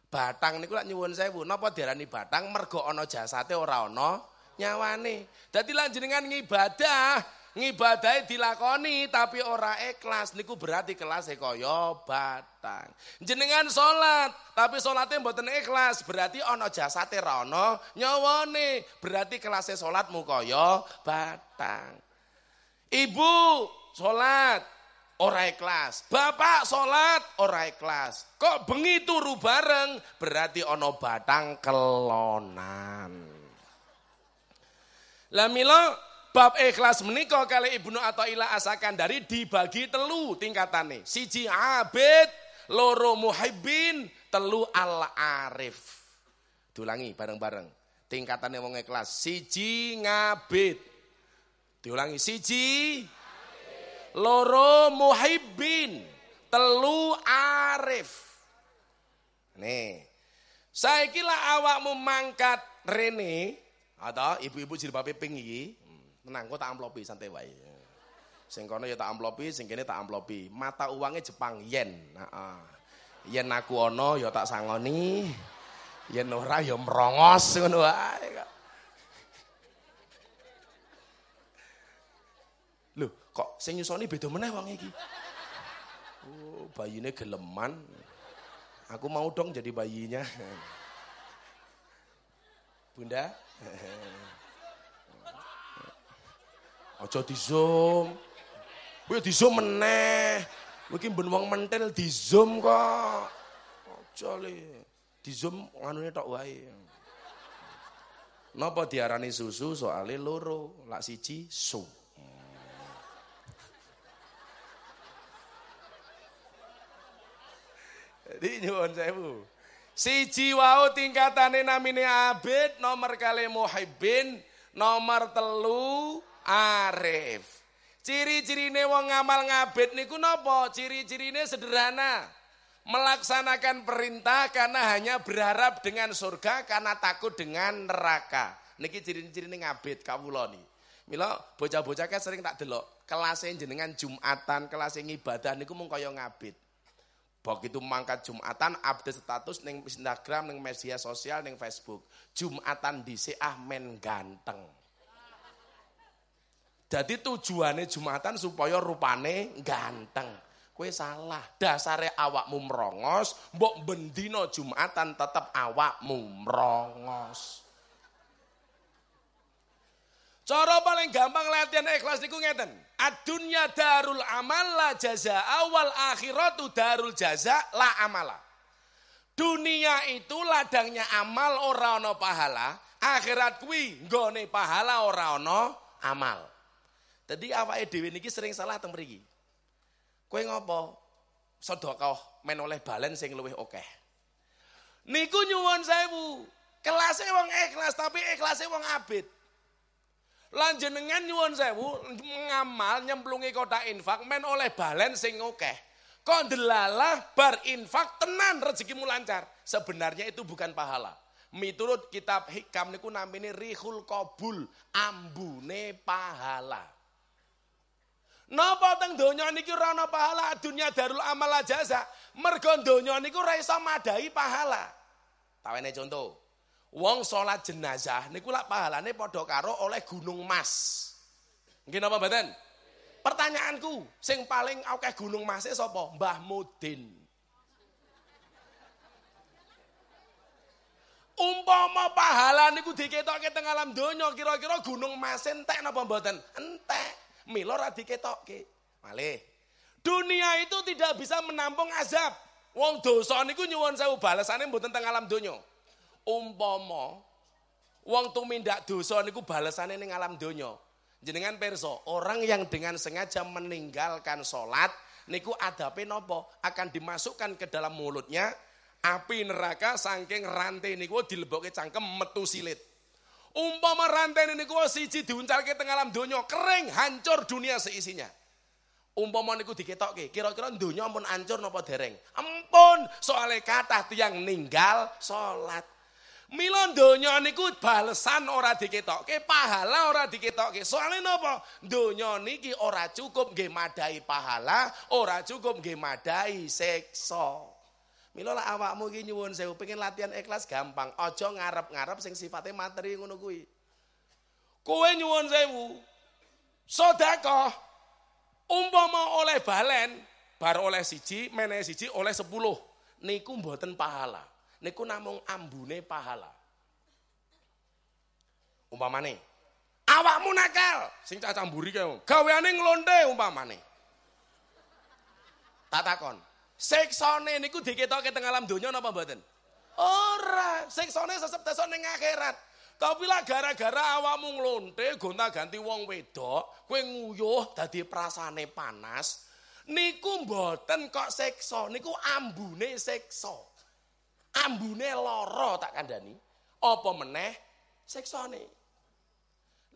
Batang niku lak nyuwun sewu, napa diarani batang mergo ana jasate ora ana nyawane. Dadi lan jenengan ngibadah, ngibadahe dilakoni tapi ora ikhlas niku berarti kelas kaya batang. Jenengan salat tapi salate mboten ikhlas berarti ana jasate ora ana nyawane, berarti kelas salatmu kaya batang. Ibu salat ora ikhlas. Bapak salat ora ikhlas. Kok bengi turu bareng berarti ono batang kelonan. Lah mila bab ikhlas menika kali Ibnu Athaillah asakan dari dibagi telu tingkatane. Siji abid, loro muhibbin, telu al arif. Diulangi bareng-bareng. Tingkatannya wong ikhlas. Siji ngabid. Diulangi siji loro muhibbin, telu arif. Nih. Saiki lah awakmu mangkat rene atau ibu-ibu jilbabe pink iki. Hmm, tenang, kok tak amplopi santai wae. Sing kono ya tak amplopi, sing kene tak amplopi. Mata uangnya Jepang yen. Yen aku ono ya tak sangoni. Yen ora ya merongos ngono wae. Loh, kok sing nyusoni beda meneh wong iki. Oh, bayine geleman. Aku mau dong jadi bayinya. Bunda. Ojo di zoom. Kowe di zoom meneh. Kowe iki ben di zoom kok. Ojo le. Di zoom nganune tok wae. Napa diarani susu soalnya loro, lak siji. Jadi nyuwun sewu. Siji wau tingkatane namine abid, nomor kali muhibbin, nomor telu arif. Ciri-cirine wong ngamal ngabid niku napa? Ciri-cirine sederhana. Melaksanakan perintah karena hanya berharap dengan surga karena takut dengan neraka. Niki ciri-cirine ngabid kawula ni. Mila bocah-bocah kan sering tak delok, kelasnya jenengan Jumatan, kelasnya ibadah niku mung kaya ngabid. Begitu mangkat Jumatan, update status neng Instagram, neng media sosial, neng Facebook. Jumatan di ah men ganteng. Jadi tujuannya Jumatan supaya rupane ganteng. Kue salah. Dasare awakmu merongos, mbok bendino Jumatan tetap awakmu merongos. Cara paling gampang latihan ikhlas niku ngeten. Adunya darul amal la jaza awal akhiratu darul jaza la amala. Dunia itu ladangnya amal ora ono pahala, akhirat kuwi nggone pahala ora ono amal. Jadi awake dhewe niki sering salah teng mriki. Kowe ngopo? Sedekah men oleh balen sing luwih akeh. Niku nyuwun sewu. Kelasnya wong ikhlas tapi ikhlasnya wong abid. Lan jenengan nyuwun sewu ngamal nyemplungi kota infak men oleh balen sing akeh. Kok delalah bar infak tenan rezekimu lancar. Sebenarnya itu bukan pahala. Miturut kitab hikam niku namine rihul qabul, ambune pahala. Napa teng donya niki ora pahala, dunia darul amal jasa. Mergo donya niku ora iso madai pahala. Tawene contoh. Wong sholat jenazah niku lak pahalane padha karo oleh gunung mas. Nggih napa mboten? Pertanyaanku, sing paling akeh gunung mase sapa? Mbah Mudin. Umpama pahala niku diketokke teng alam donya, kira-kira gunung mas entek napa mboten? Entek. Mila ora diketokke. Malih. Dunia itu tidak bisa menampung azab. Wong dosa niku nyuwun sewu balesane mboten teng alam donya umpama wong tumindak dosa niku balesane ning alam donya. Jenengan perso, orang yang dengan sengaja meninggalkan sholat, niku adape nopo akan dimasukkan ke dalam mulutnya api neraka saking rantai niku dilebokke cangkem metu silit. Umpama rantai niku siji diuncalke teng alam donya, kering hancur dunia seisinya. Umpama niku diketokke, kira-kira donya ampun hancur napa dereng? Ampun, soalnya kata tiang ninggal sholat. Mila donya niku balesan ora diketokke, pahala ora diketokke. Soale napa? Donya niki ora cukup nggih madai pahala, ora cukup nggih madai siksa. Mila lah awakmu iki nyuwun sewu pengen latihan ikhlas gampang. Aja ngarep-ngarep sing sifatnya materi ngono kuwi. Kowe nyuwun sewu. Sedekah umpama oleh balen, bar oleh siji, meneh siji oleh sepuluh. Niku mboten pahala niku namung ambune pahala. Umpamane awakmu nakal, sing cacah mburi kae. Gaweane nglonte umpamane. Tak takon. Siksane niku diketoke teng alam donya napa mboten? Ora, siksane sesep desa ning akhirat. Tapi lah gara-gara awakmu nglonte gonta-ganti wong wedok, kowe nguyuh dadi prasane panas, niku mboten kok siksa, niku ambune siksa. Ambune lara tak kandhani. Apa meneh siksane.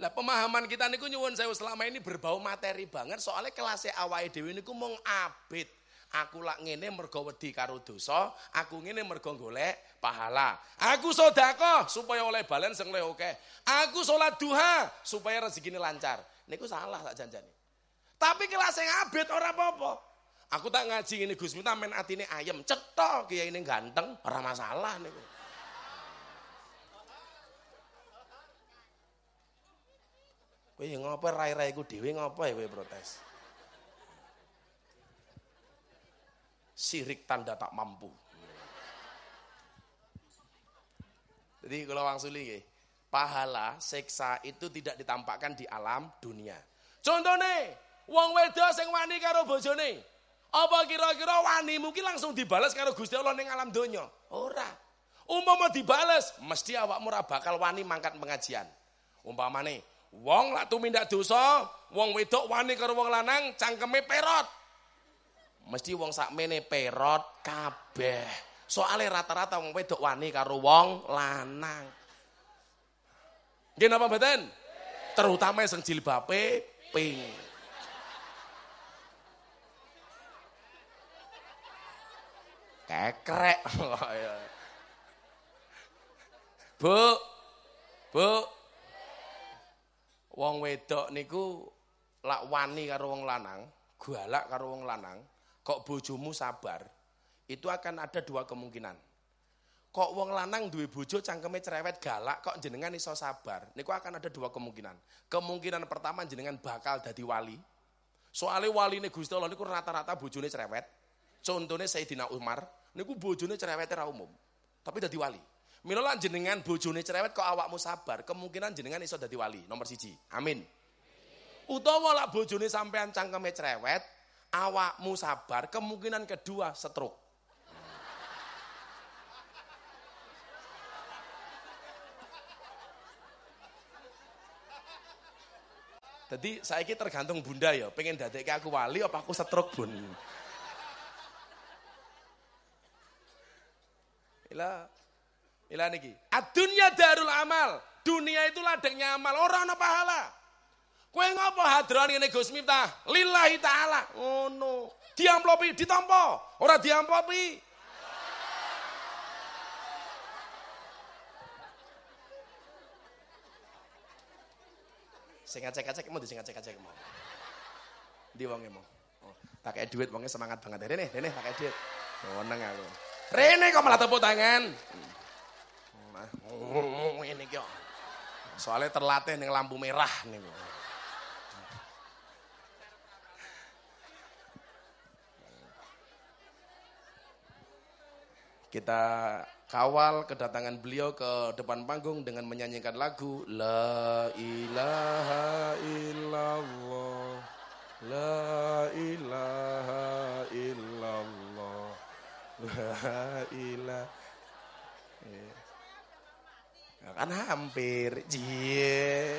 Lah pemahaman kita niku nyuwun saya selama ini berbau materi banget soalnya kelasnya awake dhewe niku mung abid. Aku lak ngene mergo wedi karo dosa, aku ngene mergo golek pahala. Aku sedekah supaya oleh balen sing luwih akeh. Aku salat duha supaya rezekine lancar. Niku salah tak janjane. Tapi kelas sing abid ora apa-apa. Aku tak ngaji ini Gus Miftah men atine ayem, cetok kiai ini ganteng, ora masalah niku. Kowe ya ngapa rai-rai ku dhewe ngapa ya kowe protes? Sirik tanda tak mampu. Jadi kalau Wang Suli nggih, pahala seksa itu tidak ditampakkan di alam dunia. Contohnya, wong wedok sing wani karo bojone. Apa kira-kira wani mungkin langsung dibalas karo Gusti Allah ning alam donya? Ora. Umpama dibales, mesti awakmu ora bakal wani mangkat pengajian. Umpamane, wong lak tumindak dosa, wong wedok wani karo wong lanang cangkeme perot. Mesti wong sakmene perot kabeh. Soalnya rata-rata wong wedok wani karo wong lanang. Nggih napa mboten? Terutama sing jilbabe pink. Kekrek. Bu. Bu. Wong wedok niku lak wani karo wong lanang, galak karo wong lanang, kok bojomu sabar, itu akan ada dua kemungkinan. Kok wong lanang duwe bojo cangkeme cerewet galak kok jenengan iso sabar. Niku akan ada dua kemungkinan. Kemungkinan pertama jenengan bakal dadi wali. Soalnya wali ini Gusti Allah niku rata-rata bojone cerewet. Contohnya Sayyidina Umar, niku bojone cerewet ra umum. Tapi dadi wali. Mila jenengan bojone cerewet kok awakmu sabar, kemungkinan jenengan iso dadi wali. Nomor siji. Amin. Utawa lak bojone sampean cangkeme cerewet, awakmu sabar, kemungkinan kedua stroke. Jadi saya ini tergantung bunda ya, pengen dadek aku wali apa aku setruk bun. Ila, ila niki. Adunya darul amal, dunia itu ladangnya amal, orang apa pahala. Kue ngopo hadron ini Gus Miftah? Lillahi ta'ala. Oh no. Diamplopi, ditompo. Orang diamplopi. Sing ngecek-ngecek mau di sing ngecek-ngecek mau. Di wonge mau. Oh, tak duit wongnya semangat banget. Rene, Rene tak duit. Seneng aku. Rene kok malah tepuk tangan. Ini kyo. Soalnya terlatih dengan lampu merah nih. Kita kawal kedatangan beliau ke depan panggung dengan menyanyikan lagu La ilaha illallah La ilaha La ya, kan hampir cie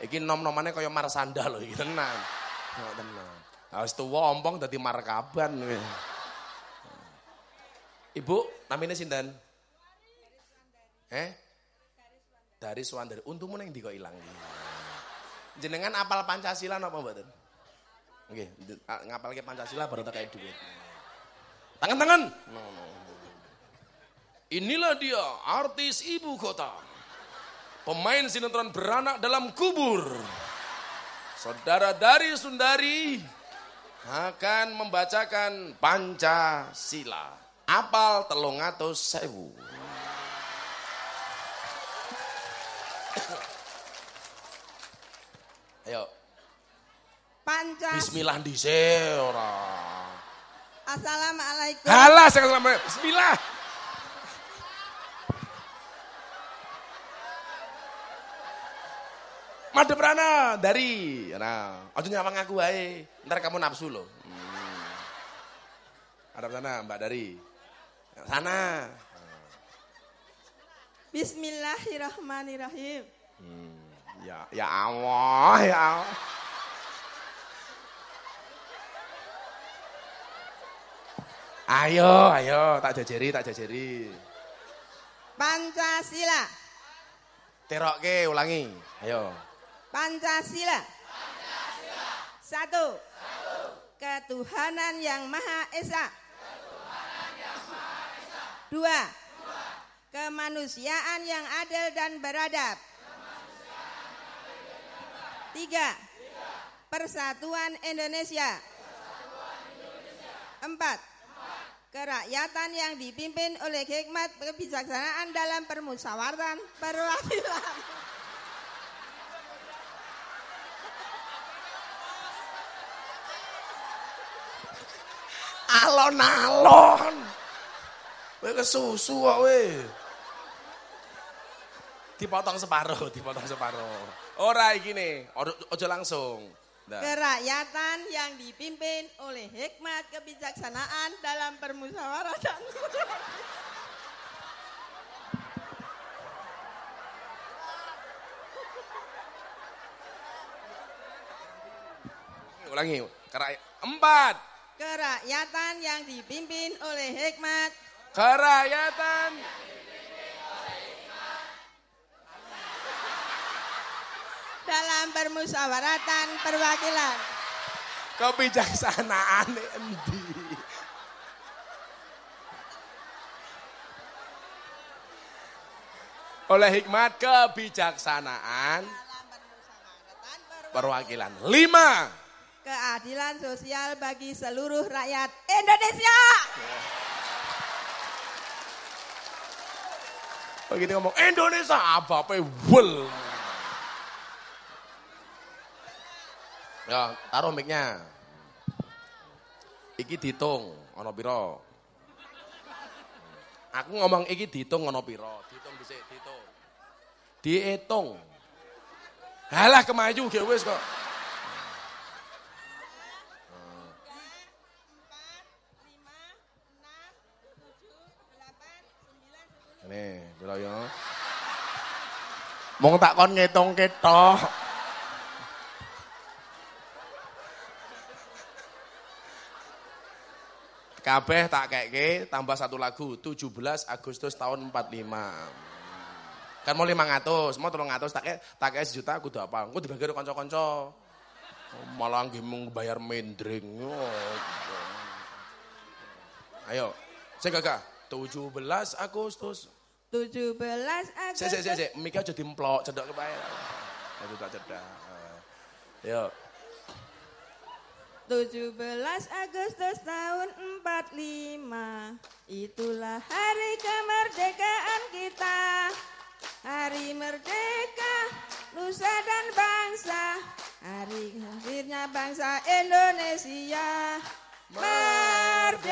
iki nom-nomane kaya Marsanda loh iki tenan tenan harus tuwa ompong dadi markaban Ibu, namanya sinten? Eh? Dari Swandari. Untungmu neng diko ilang. Jenengan apal Pancasila napa mboten? Nggih, ngapal ke Pancasila baru tak kayak duit. Tangan-tangan. No, no. Inilah dia artis ibu kota. Pemain sinetron beranak dalam kubur. Saudara dari Sundari akan membacakan Pancasila. Apal telung atus sewu. Ayo. Pancas. Bismillah dhisik ora. Assalamualaikum. Halah sing Bismillah. Madep Rana dari. Nah, aja nyawang aku wae. Ntar kamu nafsu loh. Hmm. Hadap sana, Mbak Dari. Sana. Bismillahirrahmanirrahim. Ya, ya Allah, ya Allah. Ayo, ayo, tak jajeri, tak jajeri. Pancasila. Terokke, ulangi. Ayo. Pancasila. Satu. Ketuhanan yang Maha Esa. Dua. Kemanusiaan yang adil dan beradab. Tiga. Persatuan Indonesia. Empat. Kerakyatan yang dipimpin oleh hikmat kebijaksanaan dalam permusyawaratan perwakilan. Alon-alon. Kowe kesusu kok kowe. Dipotong separuh, dipotong separuh. Ora iki ojo- ojo langsung. Kerakyatan yang dipimpin oleh hikmat kebijaksanaan dalam permusyawaratan. Ulangi. Kerak empat. Kerakyatan yang dipimpin oleh hikmat Kerakyatan. Dalam permusyawaratan perwakilan. Kebijaksanaan endi? Oleh hikmat kebijaksanaan perwakilan. Lima. Keadilan sosial bagi seluruh rakyat Indonesia. Begitu ngomong Indonesia apa apa wel. Ya, taruh mic-nya. Iki dihitung ana pira? Aku ngomong iki dihitung ana pira? Dihitung dhisik, dihitung. Dihitung. Halah kemayu ge wis kok. Ini, pira ya? Mong tak kon ngitung ketok. Kabeh tak keke tambah satu lagu 17 Agustus tahun 45. Kan mau 500, mau 300 tak kek tak kek sejuta kudu apa? Engko dibagi karo kanca-kanca. Malah nggih bayar mendring. Ayo. Sing gagah 17 Agustus. 17 Sik sik sik Agustus. sik, miki aja dimplok, cedok kepae. Aduh tak cedak. Yo. 17 Agustus tahun 45 Itulah hari kemerdekaan kita. Hari merdeka Nusa dan bangsa. Hari lahirnya bangsa Indonesia. Merdeka.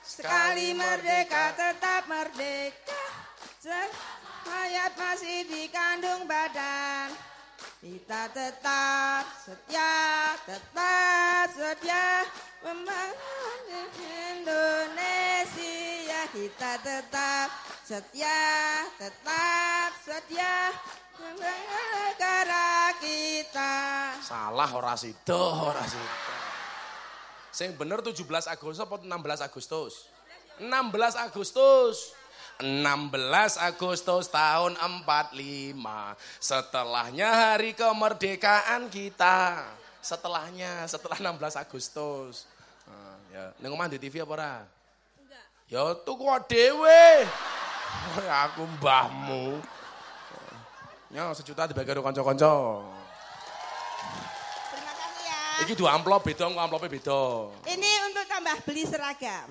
Sekali merdeka tetap merdeka. Hayat masih dikandung badan kita tetap setia, tetap setia membangun Indonesia. Kita tetap setia, tetap setia membangun negara kita. Salah ora sido, ora sido. Sing bener 17 Agustus apa 16 Agustus? 16 Agustus. 16 Agustus tahun 45. Setelahnya hari kemerdekaan kita. Setelahnya, setelah 16 Agustus. Nah, ya, ning omah di TV apa ora? Enggak. Ya tuku dhewe. Aku mbahmu. Ya sejuta dibagi karo kanca-kanca. Terima kasih ya. Iki dua amplop beda, amplope beda. Ini untuk tambah beli seragam.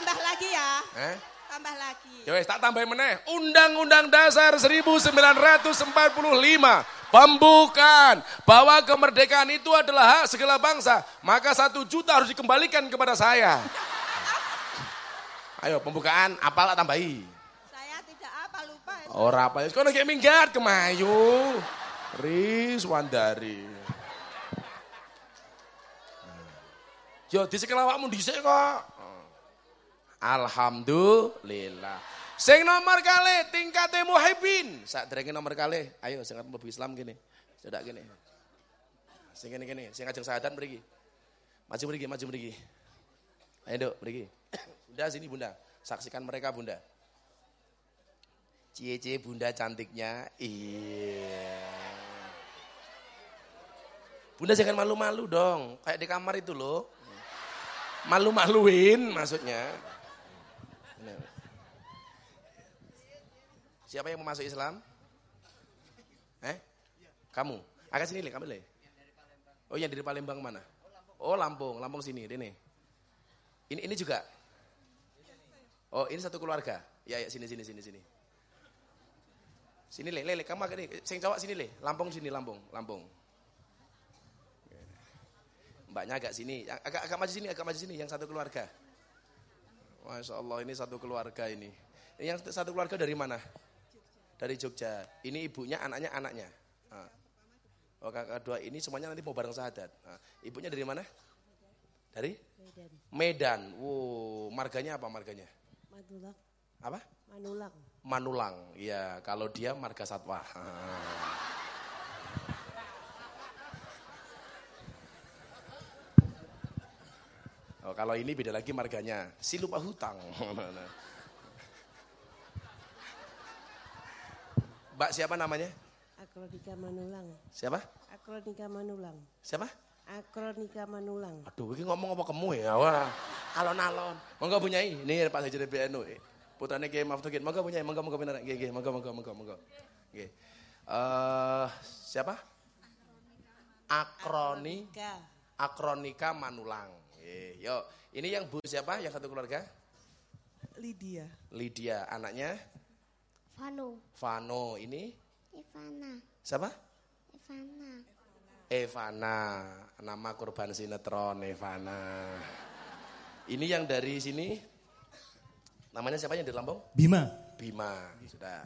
Tambah lagi ya, Eh? tambah lagi. Ya wes tak tambahin meneh. Undang-Undang Dasar 1945 pembukaan bahwa kemerdekaan itu adalah hak segala bangsa. Maka satu juta harus dikembalikan kepada saya. [laughs] Ayo pembukaan apal tak tambahi. Saya tidak apa lupa. Ora apa ya. Kono kayak minggat kemayu. Rizwandari. Yo disekel awakmu dhisik kok. Alhamdulillah. Sing nomor kali tingkate muhibbin. Sakderenge nomor kali, ayo sing mlebu Islam gini. Cedak gini. Sing kene kene, sing ajeng sahadat mriki. Maju mriki, maju mriki. Ayo Dok, mriki. Bunda sini Bunda. Saksikan mereka Bunda. Cie-cie Bunda cantiknya. Iya. Bunda jangan malu-malu dong. Kayak di kamar itu loh. Malu-maluin maksudnya. Siapa yang mau masuk Islam? Eh? Kamu? Agak sini, Le, kamu, Le. Oh, yang dari Palembang mana? Oh, Lampung, Lampung sini, ini. Ini ini juga. Oh, ini satu keluarga. Ya, ya, sini sini sini sini. Sini, Le, Le, le kamu agak nih, sing cowok sini, Le. Lampung sini, Lampung, Lampung. Mbaknya agak sini, agak agak maju sini, agak maju sini yang satu keluarga. Masya Allah ini satu keluarga ini. Yang satu keluarga dari mana? Dari Jogja. Ini ibunya, anaknya, anaknya. Nah. Oh kakak dua ini semuanya nanti mau bareng sahadat. Nah, ibunya dari mana? Dari? Medan. Medan. Wow, marganya apa marganya? Manulang. Apa? Manulang. Manulang. Iya, kalau dia marga satwa. Oh, kalau ini beda lagi marganya. Si lupa hutang. [laughs] Mbak siapa namanya? Akronika Manulang. Siapa? Akronika Manulang. Siapa? Akronika Manulang. Aduh, ini ngomong apa kamu ya? Wah, alon-alon. Monggo punyai. Ini Pak Haji BNU. Putrane Kiai Maftukin. Monggo punyai. Monggo monggo bener. Nggih, nggih. Monggo monggo monggo monggo. Nggih. Eh, siapa? Akroni Akronika. Akronika Manulang. Nggih, yuk. Ini yang Bu siapa? Yang satu keluarga? Lydia. Lydia, anaknya Vano. Vano. Ini Ivana. siapa? Ivana. Evana, nama korban sinetron Evana. Ini yang dari sini, namanya siapa yang di Lampung? Bima. Bima, sudah.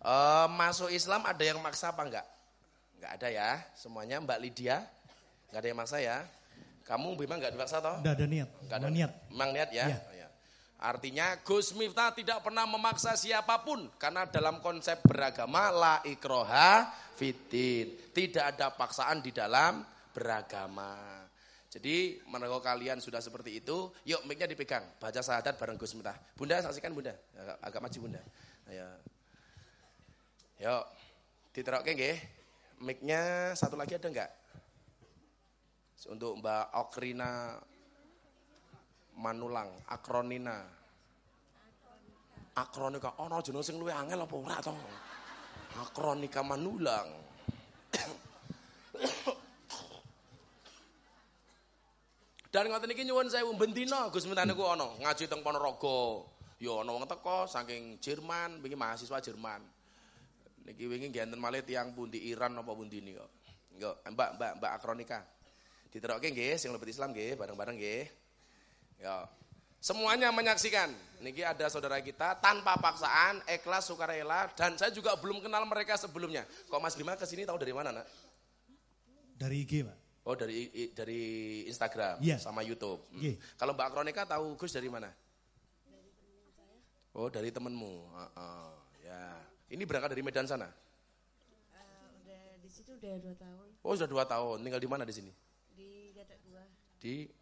Eh, masuk Islam ada yang maksa apa enggak? Enggak ada ya, semuanya Mbak Lydia, enggak ada yang maksa ya. Kamu Bima enggak dipaksa toh? Udah ada niat. Enggak ada niat. Memang niat ya? Ya. Artinya Gus Miftah tidak pernah memaksa siapa pun karena dalam konsep beragama la ikroha fitin. Tidak ada paksaan di dalam beragama. Jadi menurut kalian sudah seperti itu, yuk mic-nya dipegang, baca syahadat bareng Gus Miftah. Bunda saksikan Bunda, agak, agak maju Bunda. Ayo. Yuk, diterokke nggih. Mic-nya satu lagi ada enggak? Untuk Mbak Okrina Manulang, Akronina. Akronika, oh, jeneng sing luwih angel apa ora to? Akronika Manulang. Dan ngoten iki nyuwun sewu bendina Gus Mentane ku ana ngaji teng Ponorogo. Ya ana wong teko saking Jerman, wingi mahasiswa Jerman. Niki wingi ngenten malih tiyang pundi Iran apa pundi. Yo, Mbak, Mbak, Mbak Akronika. Diterokke nggih sing lebet Islam nggih, bareng-bareng nggih. Ya. Semuanya menyaksikan. Niki ada saudara kita tanpa paksaan, ikhlas, sukarela dan saya juga belum kenal mereka sebelumnya. Kok Mas Bima ke sini tahu dari mana, Nak? Dari IG, Pak. Oh, dari i- dari Instagram Iya. sama YouTube. Hmm. Iya. Kalau Mbak Kronika tahu Gus dari mana? Oh, dari temenmu. Heeh, ya. Ini berangkat dari Medan sana. udah di situ udah dua tahun. Oh, sudah dua tahun. Tinggal di mana di sini? Di Gadak dua. Di Gadak dua.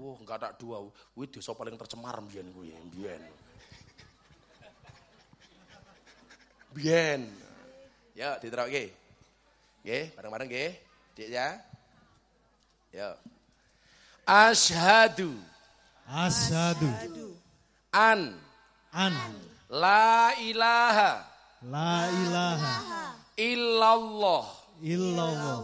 Wah, enggak ada dua. Wih, desa paling tercemar mbiyen kuwi, mbiyen. Biyen. Ya, diterokke. Nggih, bareng-bareng nggih. Dik ya. Ya. Asyhadu Asyhadu an an la ilaha la ilaha illallah illallah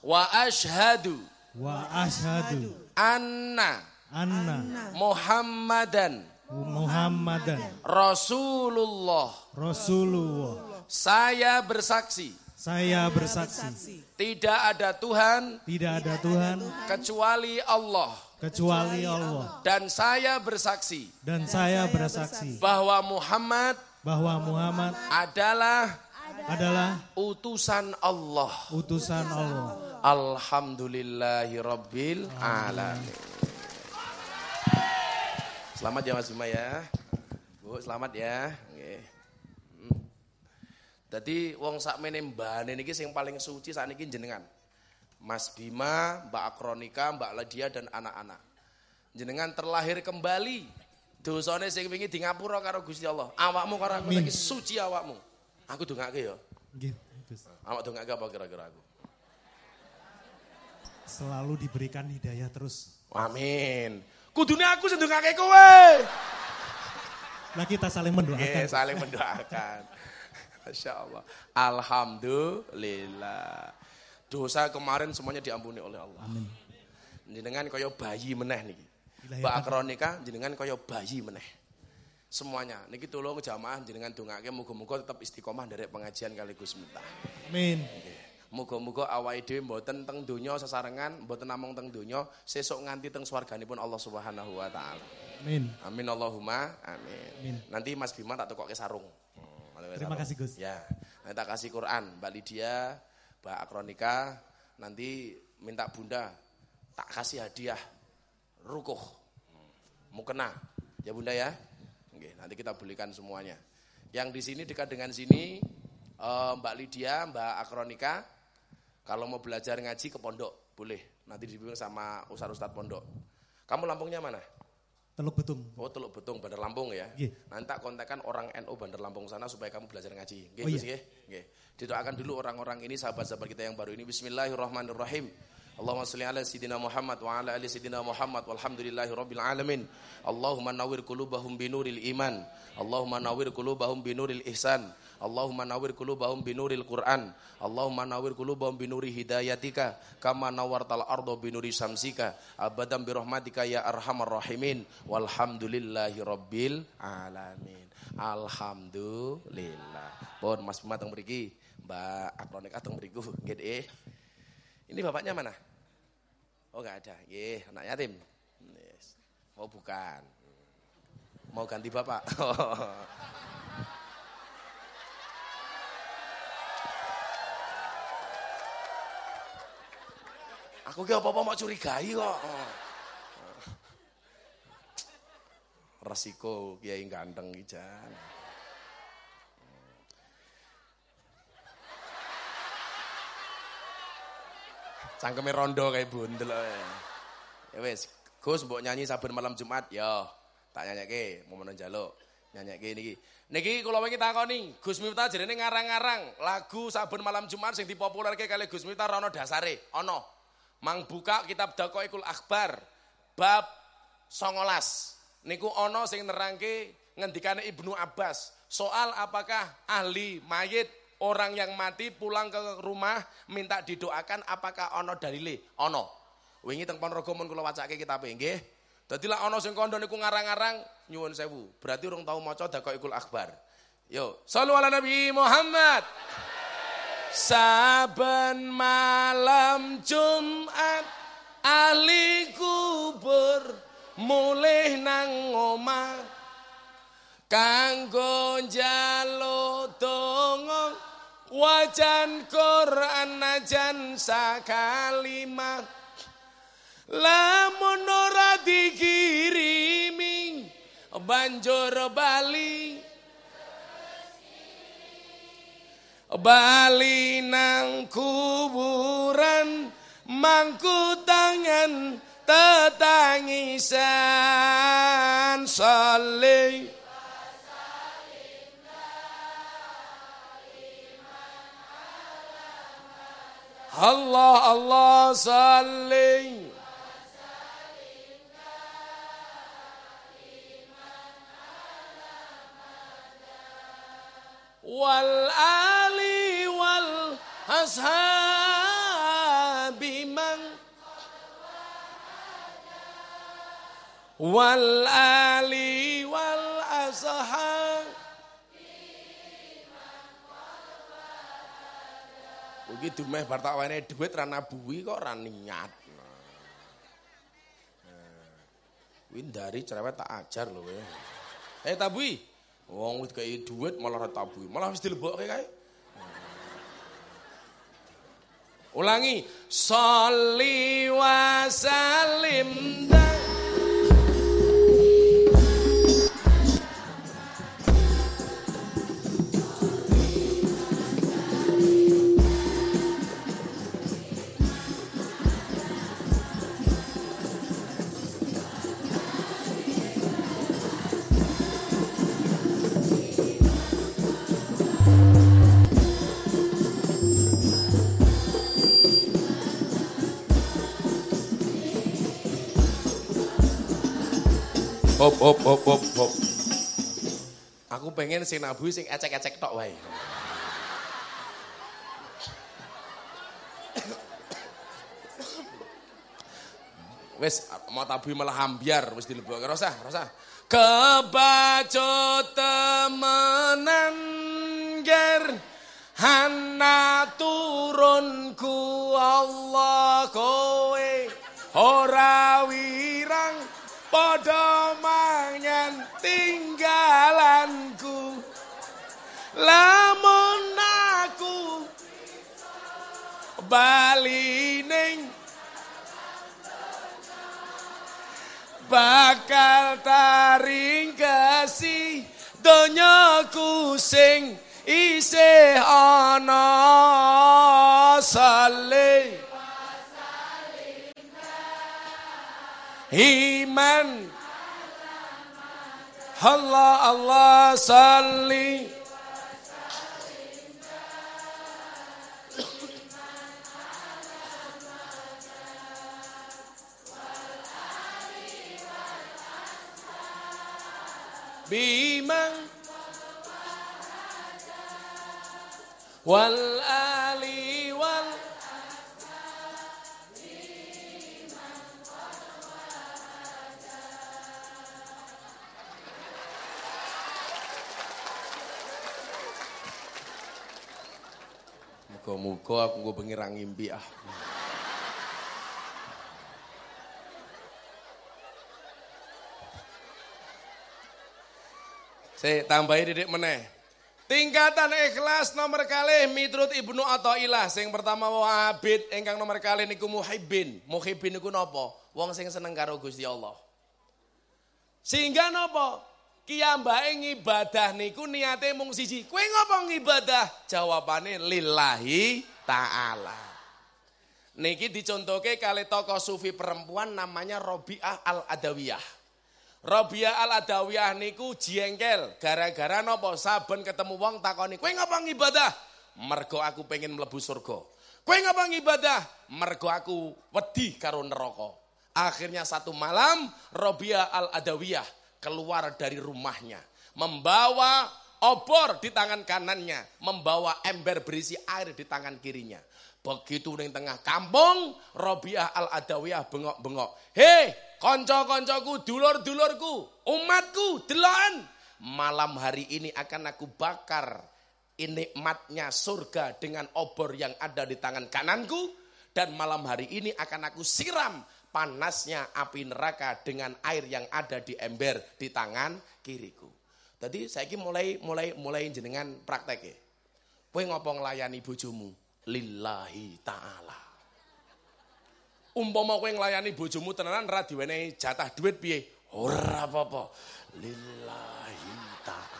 wa asyhadu wa asyhadu anna. Anna. Muhammadan. Muhammadan. Rasulullah. Rasulullah. Saya bersaksi. Saya bersaksi. Tidak ada Tuhan. Tidak ada Tuhan. Kecuali Allah. Kecuali Allah. Dan saya bersaksi. Dan saya bersaksi. Bahwa Muhammad bahwa Muhammad adalah adalah utusan Allah. utusan Allah. Alhamdulillahi Rabbil Alamin. Selamat ya Mas Bima ya. Bu, selamat ya. Nggih. Hmm. Dadi wong sakmene mbane niki sing paling suci sakniki jenengan. Mas Bima, Mbak Akronika, Mbak Ladia dan anak-anak. Jenengan terlahir kembali. Dosane sing wingi di ngapura karo Gusti Allah. Awakmu karo aku saiki suci awakmu. Aku dongake ya. Nggih, Gus. Awak dongake apa kira-kira aku? Selalu diberikan hidayah terus. Amin. Kudune aku sing ndongake kowe. Nah kita saling mendoakan. Nggih, saling mendoakan. [laughs] Masya Allah. Alhamdulillah. Dosa kemarin semuanya diampuni oleh Allah. Amin. Jenengan kaya bayi meneh niki. Ilahi Mbak? Akronika jenengan kaya bayi meneh. Semuanya niki tolong jamaah jenengan dongake muga-muga tetap istiqomah dari pengajian kali Gus Miftah. Amin. Muga-muga awake dhewe mboten teng donya sesarengan, mboten namung teng donya, sesuk nganti teng swarganipun Allah Subhanahu wa taala. Amin. Amin Allahumma amin. Amin. Nanti Mas Bima tak tokoke sarung. Hmm, Terima sarung. kasih, Gus. Ya, nanti tak kasih Quran, Mbak Lydia, Mbak Akronika, nanti minta Bunda tak kasih hadiah rukuh. Hmm, Mukena. Ya Bunda ya. Oke, nanti kita belikan semuanya. Yang di sini dekat dengan sini eh, Mbak Lydia, Mbak Akronika, kalau mau belajar ngaji ke pondok, boleh. Nanti dibimbing sama ustaz-ustaz pondok. Kamu Lampungnya mana? Teluk Betung. Oh Teluk Betung Bandar Lampung ya. Nggih. Nanti tak kontakkan orang NU Bandar Lampung sana supaya kamu belajar ngaji. Nggih, Oh, iya. Nggih. Didoakan dulu orang-orang ini sahabat-sahabat kita yang baru ini. Bismillahirrahmanirrahim. Allahumma salli ala sayyidina Muhammad wa ala ali sayyidina Muhammad walhamdulillahi rabbil alamin. Allahumma nawwir qulubahum binuril iman. Allahumma nawwir qulubahum binuril ihsan. Allahumma nawwir qulubahum binuril Qur'an. Allahumma nawwir qulubahum binuri hidayatika kama nawwartal arda binuri samsika abadan birahmatika ya arhamar rahimin walhamdulillahi rabbil alamin. Alhamdulillah. Pun Mas Bima teng mriki, Mbak Akronik teng mriku nggih. Ini bapaknya mana? Oh enggak ada. Nggih, anak yatim. Yes. Mau bukan. Mau ganti bapak. [laughs] Aku ki apa-apa mau curigai kok. Resiko kiai ganteng iki Cangkeme rondo kayak bundel. ae. Ya wis, Gus mbok nyanyi saben malam Jumat ya. Tak nyanyake, mau njaluk. Nyanyake niki. Niki kula wingi takoni, Gus Miftah jenenge ngarang-ngarang lagu saben malam Jumat sing dipopulerke kali Gus Miftah ra ono dasare. Ono. Mang buka kitab Daqaiqul Akhbar bab 19. Niku ono sing nerangke ngendikane Ibnu Abbas soal apakah ahli mayit orang yang mati pulang ke rumah minta didoakan apakah ono dalile? Ono. Wingi teng Ponorogo mun kula wacake kitabe nggih. Dadi lah ono sing kandha niku ngarang-ngarang nyuwun sewu. Berarti urung tau maca Daqaiqul Akhbar. Yo, sallu ala Nabi Muhammad. Saben malam Jumat ahli kubur mulih nang omah kanggo njaluk donga wajan Quran najan sakalimah. Lamun ora dikirimi banjur bali. Bali nang kuburan mangku tangan tetangisan salih Allah Allah salih wal ali wal ashabi iki dumeh bar tak wene dhuwit ra nabuwi kok ra niat. Nah. dari cerewet tak ajar lho kowe. Eh tabui. Wong wis kei dhuwit malah ra tabui. Malah wis dilebokke kae. Ulangi. Sholli wa sallim. Hop hop hop hop hop. Aku pengen sing nabu sing ecek-ecek tok wae. Wes mau tabu malah hambiar wis dilebokke ora usah, ora usah. Kebaco temenan ger Hana turunku Allah kowe ora wirang padha mangan tinggalanku. Lamun aku bali ning bakal taring kasih donyaku sing isih ana saleh iman Allah Allah salli. Bimang wal ali Muga-muga aku nggo bengi ra ngimpi ah. Saya tambahi didik meneh. Tingkatan ikhlas nomor kalih miturut Ibnu Athaillah sing pertama wa abid ingkang nomor kalih niku muhibbin. Muhibbin niku napa? Wong sing seneng karo Gusti Allah. Sehingga napa? Kiyambake ngibadah niku niate mung siji. Kowe ngopo ngibadah? Jawabane lillahi taala. Niki dicontohke kali tokoh sufi perempuan namanya Robiah Al-Adawiyah. Robiah Al-Adawiyah niku jengkel gara-gara nopo saben ketemu wong takoni, "Kowe ngapa ngibadah?" Mergo aku pengen mlebu surga. Kowe ngapa ngibadah? Mergo aku wedi karo neraka. Akhirnya satu malam Robiah Al-Adawiyah keluar dari rumahnya, membawa obor di tangan kanannya, membawa ember berisi air di tangan kirinya. Begitu ning tengah kampung, Robiah Al-Adawiyah bengok-bengok. Hei, konco-koncoku, dulur-dulurku, umatku, deloken. Malam hari ini akan aku bakar nikmatnya surga dengan obor yang ada di tangan kananku. Dan malam hari ini akan aku siram panasnya api neraka dengan air yang ada di ember di tangan kiriku. Tadi saya mulai mulai mulai jenengan praktek Kowe ngopo nglayani bojomu? Lillahi ta'ala. Umpama kowe nglayani bojomu tenanan ra diwenehi jatah duit piye? Ora apa-apa. Lillahi ta'ala.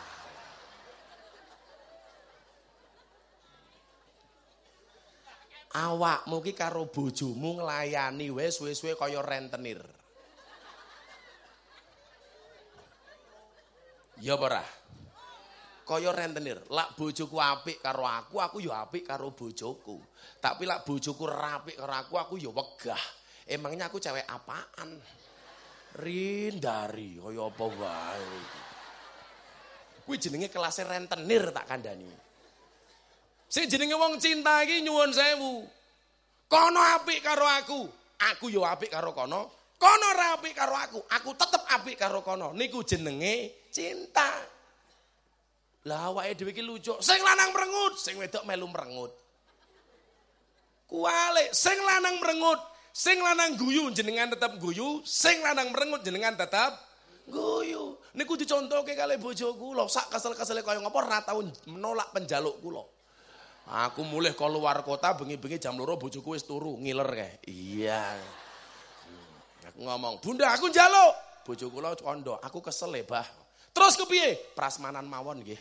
Awakmu ki karo bojomu nglayani wis suwe-suwe kaya rentenir. Ya apa? Kaya rentenir. Lak bojoku apik karo aku, aku ya apik karo bojoku. Tapi lak bojoku rapik karo aku, aku ya wegah. Emangnya aku cewek apaan? Rindari kaya apa wae. Kuwi jenenge kelasnya rentenir tak kandhani. Sing jenenge wong cinta iki nyuwun sewu. Kono apik karo aku, aku yo apik karo kono. Kono ora apik karo aku, aku tetep apik karo kono. Niku jenenge cinta. Lah awake dhewe iki lucu. Sing lanang merengut, sing wedok melu merengut. Kualik, sing lanang merengut, sing lanang guyu jenengan tetep guyu, sing lanang merengut jenengan tetep guyu. Niku dicontohke kali bojo kula, sak kesel-kesele kaya ngapa ora tau menolak penjaluk kula. Aku mulai keluar kota bengi-bengi jam loro bojoku wis turu ngiler kae. Iya. Hmm, Aku ngomong, "Bunda, aku njaluk." Bojoku kula kondo, "Aku kesel ya, Bah." Terus kepiye? Prasmanan mawon nggih.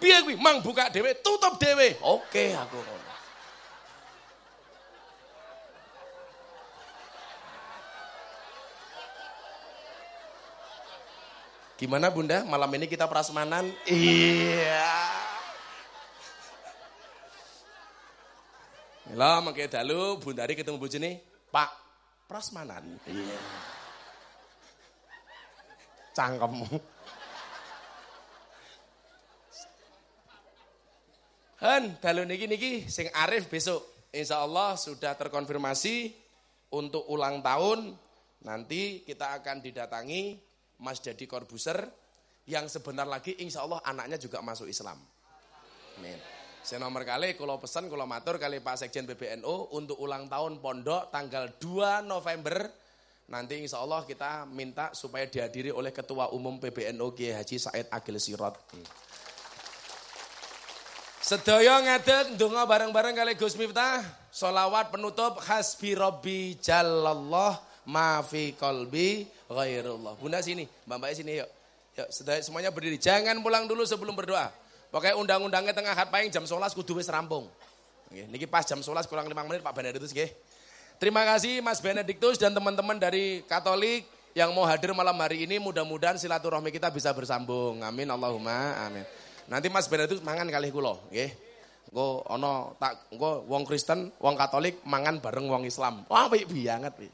Piye kuwi? Mang buka dhewe, tutup dhewe. Oke, aku ngono. Gimana Bunda? Malam ini kita prasmanan? Iya. Lah mangke dalu Bundari ketemu bojone, Pak, prasmanan. Iya. Cangkemmu. Hen, dalu niki niki sing arif besok. Insya Allah sudah terkonfirmasi untuk ulang tahun. Nanti kita akan didatangi Mas Dedi Corbuser yang sebentar lagi insya Allah anaknya juga masuk Islam. Amin. Saya nomor kali, kalau pesan, kalau matur kali Pak Sekjen PBNU untuk ulang tahun pondok tanggal 2 November. Nanti insya Allah kita minta supaya dihadiri oleh Ketua Umum PBNU Kiai Haji Said Agil Sirot. Hmm. Sedaya ngadeg ndonga bareng-bareng kali Gus Miftah. Solawat penutup hasbi robbi jalallah ma fi qalbi ghairullah. Bunda sini, Mbak Mbak sini yuk. Yuk, semuanya berdiri. Jangan pulang dulu sebelum berdoa. Pakai undang-undangnya tengah hat paling jam 11 kudu wis rampung. Nggih, niki pas jam 11 kurang 5 menit Pak Benediktus nggih. Terima kasih Mas Benediktus dan teman-teman dari Katolik yang mau hadir malam hari ini mudah-mudahan silaturahmi kita bisa bersambung. Amin Allahumma amin. Nanti Mas Benediktus mangan kali kula, nggih. Engko ana tak engko wong Kristen, wong Katolik mangan bareng wong Islam. Wah, apik banget pi.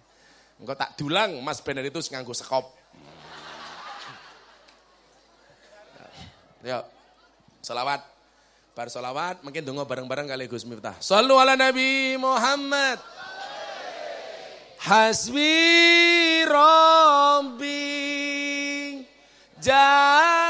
Engko tak dulang Mas Benediktus nganggo sekop. Yuk. Salawat. Bar salawat mungkin dongo bareng-bareng kali Gus Miftah. Sallu ala Nabi Muhammad. Hasbi Rabbi Jalallah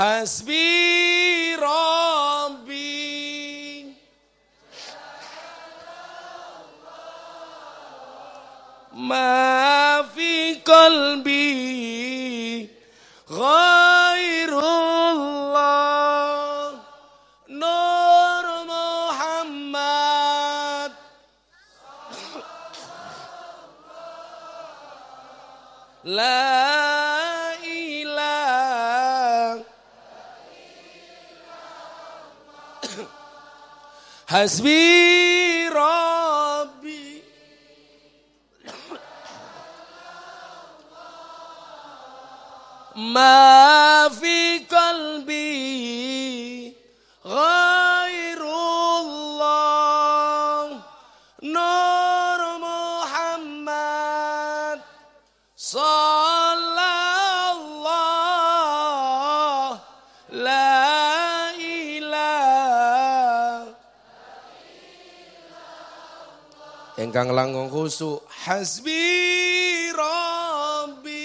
Hasbi Hasbi Rabbi Ma fi qalbi Engkang langkung khusuk. Hasbi Rabbi.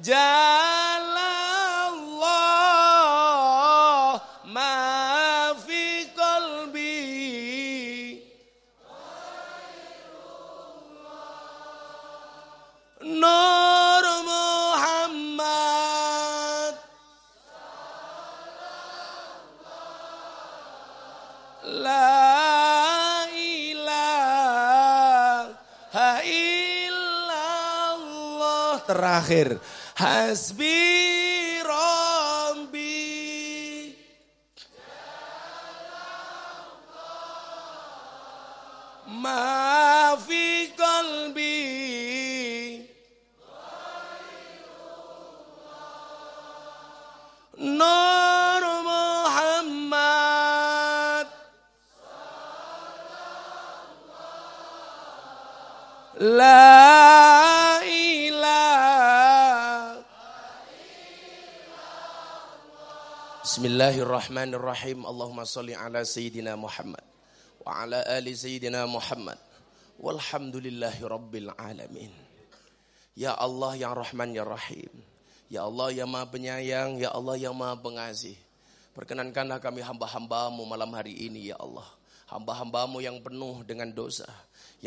Jalallah Terakhir. Hasbi Rabbi. Ma fi qalbi. Nur Muhammad. La Bismillahirrahmanirrahim. Allahumma salli ala Sayyidina Muhammad. Wa ala ali Sayyidina Muhammad. Walhamdulillahi Rabbil Alamin. Ya Allah yang Rahman yang Rahim. Ya Allah yang maha penyayang. Ya Allah yang maha pengasih. Perkenankanlah kami hamba-hambamu malam hari ini ya Allah. Hamba-hambamu yang penuh dengan dosa.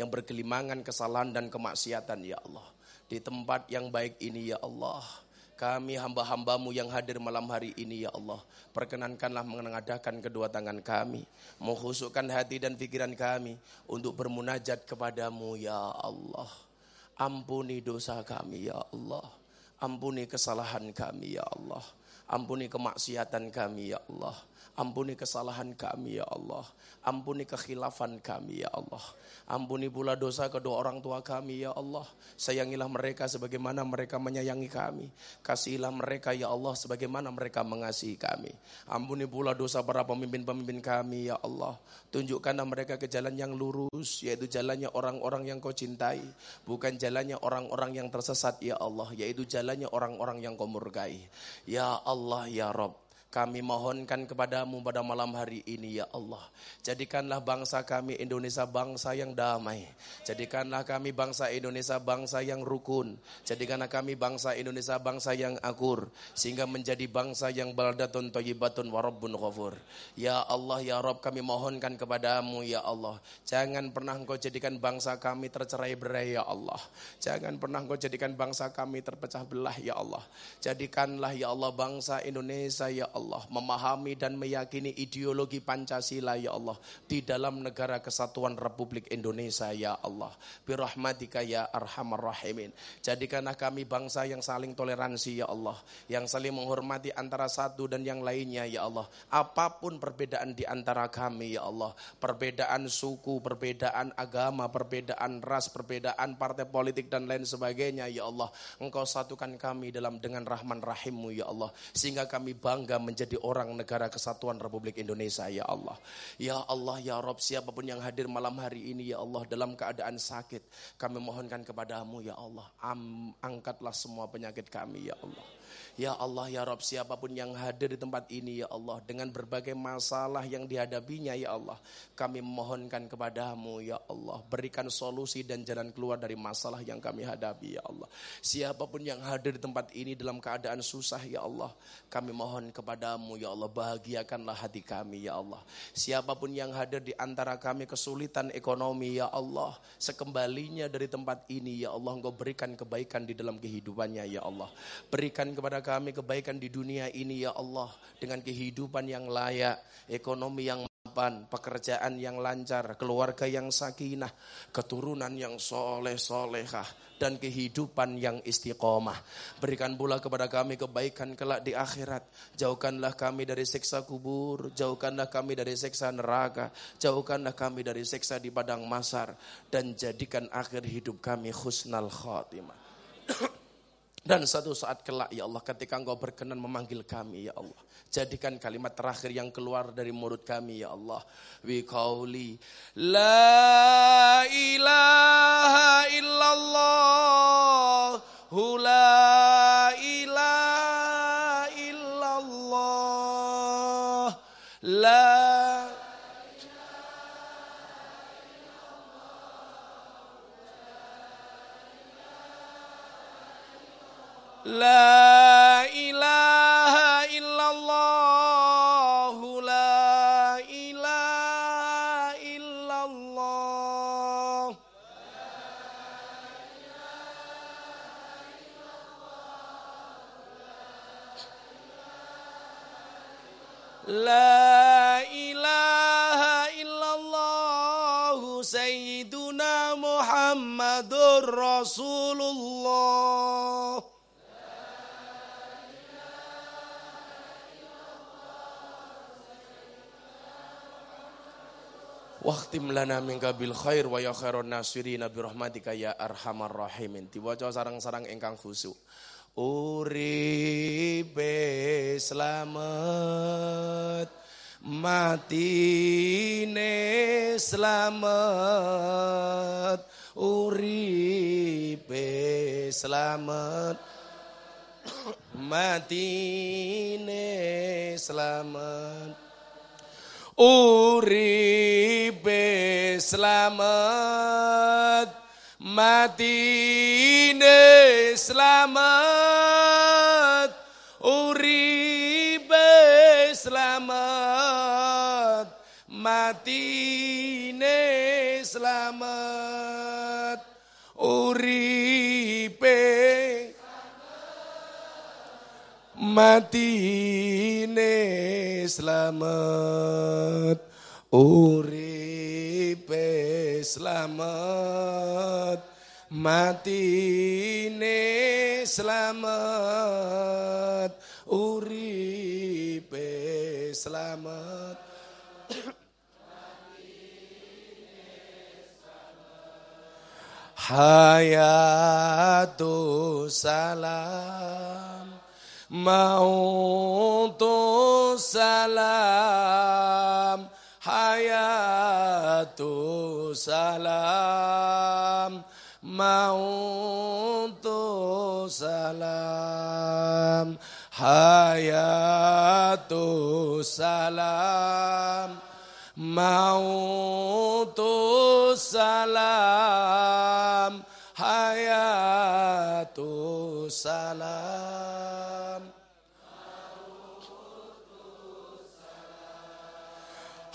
Yang berkelimangan kesalahan dan kemaksiatan ya Allah. Di tempat yang baik ini ya Allah kami hamba-hambamu yang hadir malam hari ini ya Allah. Perkenankanlah mengadakan kedua tangan kami. Menghusukkan hati dan pikiran kami. Untuk bermunajat kepadamu ya Allah. Ampuni dosa kami ya Allah. Ampuni kesalahan kami ya Allah. Ampuni kemaksiatan kami ya Allah. Ampuni kesalahan kami ya Allah. Ampuni kekhilafan kami ya Allah. Ampuni pula dosa kedua orang tua kami ya Allah. Sayangilah mereka sebagaimana mereka menyayangi kami. Kasihilah mereka ya Allah sebagaimana mereka mengasihi kami. Ampuni pula dosa para pemimpin-pemimpin kami ya Allah. Tunjukkanlah mereka ke jalan yang lurus yaitu jalannya orang-orang yang kau cintai. Bukan jalannya orang-orang yang tersesat ya Allah. Yaitu jalannya orang-orang yang kau murkai. Ya Allah ya Rob. Kami mohonkan kepadamu pada malam hari ini ya Allah. Jadikanlah bangsa kami Indonesia bangsa yang damai. Jadikanlah kami bangsa Indonesia bangsa yang rukun. Jadikanlah kami bangsa Indonesia bangsa yang akur. Sehingga menjadi bangsa yang baldatun toyibatun warabbun ghafur. Ya Allah ya Rob kami mohonkan kepadamu ya Allah. Jangan pernah engkau jadikan bangsa kami tercerai berai ya Allah. Jangan pernah engkau jadikan bangsa kami terpecah belah ya Allah. Jadikanlah ya Allah bangsa Indonesia ya Allah Allah, memahami dan meyakini ideologi Pancasila ya Allah di dalam negara kesatuan Republik Indonesia ya Allah. Birahmatika ya arhamar rahimin. Jadikanlah kami bangsa yang saling toleransi ya Allah, yang saling menghormati antara satu dan yang lainnya ya Allah. Apa pun perbedaan di antara kami ya Allah, perbedaan suku, perbedaan agama, perbedaan ras, perbedaan partai politik dan lain sebagainya ya Allah. Engkau satukan kami dalam dengan rahman rahimmu ya Allah, sehingga kami bangga menjadi orang negara kesatuan Republik Indonesia ya Allah. Ya Allah ya Rob siapa pun yang hadir malam hari ini ya Allah dalam keadaan sakit kami mohonkan kepadamu ya Allah Am, angkatlah semua penyakit kami ya Allah. Ya Allah ya Rob siapa pun yang hadir di tempat ini ya Allah dengan berbagai masalah yang dihadapinya ya Allah kami mohonkan kepadamu ya Allah berikan solusi dan jalan keluar dari masalah yang kami hadapi ya Allah. Siapa pun yang hadir di tempat ini dalam keadaan susah ya Allah kami mohon kepadamu ya Allah bahagiakanlah hati kami ya Allah. Siapa pun yang hadir di antara kami kesulitan ekonomi ya Allah sekembalinya dari tempat ini ya Allah engkau berikan kebaikan di dalam kehidupannya ya Allah. Berikan kepada kami kebaikan di dunia ini ya Allah dengan kehidupan yang layak, ekonomi yang mapan, pekerjaan yang lancar, keluarga yang sakinah, keturunan yang soleh solehah dan kehidupan yang istiqomah. Berikan pula kepada kami kebaikan kelak di akhirat. Jauhkanlah kami dari siksa kubur, jauhkanlah kami dari siksa neraka, jauhkanlah kami dari siksa di padang masar dan jadikan akhir hidup kami husnal khatimah. [coughs] Dan satu saat kelak ya Allah ketika engkau berkenan memanggil kami ya Allah. Jadikan kalimat terakhir yang keluar dari mulut kami ya Allah. Wi qauli la ilaha illallah la ilaha La Waqtim lana minka bil khair wa ya khairan nasirina bi rahmatika ya arhamar rahimin. Diwaca sarang-sarang ingkang khusyuk. Uripe selamat matine selamat uripe selamat matine selamat uripe slamet matine selamat, uripe slamet matine selamat, uripe matine selamat. Uripe selamat. Matine selamat. Uripe selamat. Hayatu salam Mautu salam Hayatu salam. Mautu salam Hayatu salam. Mautu salam Hayatu salam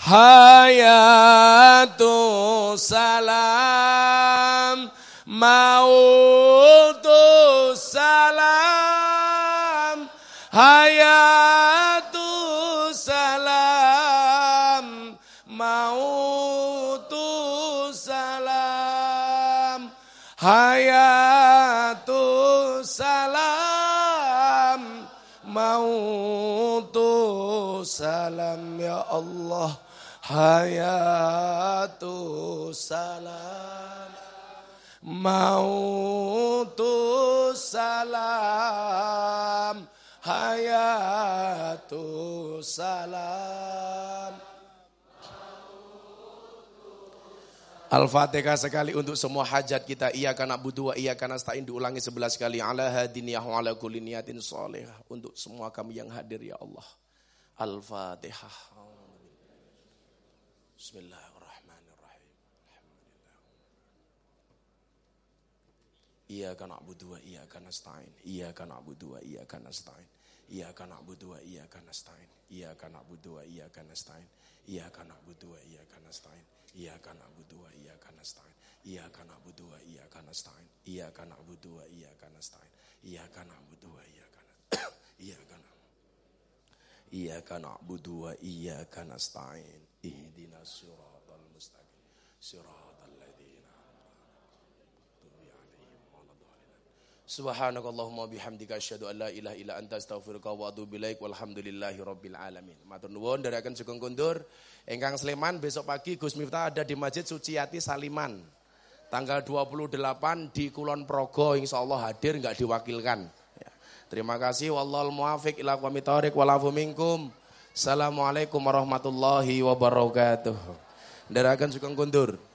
Hayatu salam Mautu salam. Hayatu salam Mautu salam. Hayatu salam Mautu salam. Ya Allah Hayatu salam Mautu salam Hayatu salam Al-Fatihah sekali untuk semua hajat kita. Iya karena butuh iya karena stain diulangi sebelas kali. Ala wa ala kulli niyatin soleh. Untuk semua kami yang hadir ya Allah. Al-Fatihah. Bismillahirrahmanirrahim. Iyyaka na'budu wa iyyaka nasta'in. Iyyaka na'budu wa iyyaka nasta'in. Iyyaka na'budu wa iyyaka nasta'in. Iyyaka na'budu wa iyyaka nasta'in. Iyyaka na'budu wa iyyaka nasta'in. Iyyaka na'budu wa iyyaka nasta'in. Iyyaka na'budu wa iyyaka nasta'in. Iyyaka na'budu wa iyyaka nasta'in. Iyyaka na'budu wa iyyaka Iyyaka Iyyaka na'budu wa iyyaka nasta'in. Ihdinas siratal mustaqim. Siratal Subhanakallahumma bihamdika asyhadu an la ilaha illa anta astaghfiruka wa atubu ilaik walhamdulillahi rabbil alamin. Matur nuwun akan Sugeng Kundur ingkang Sleman besok pagi Gus Miftah ada di Masjid Suciati Saliman. Tanggal 28 di Kulon Progo insyaallah hadir enggak diwakilkan. Ya. Terima kasih wallahul muwafiq ila aqwamit thoriq walafu minkum. Assalamualaikum warahmatullahi wabarakatuh. Ndarakan Sugeng Kundur.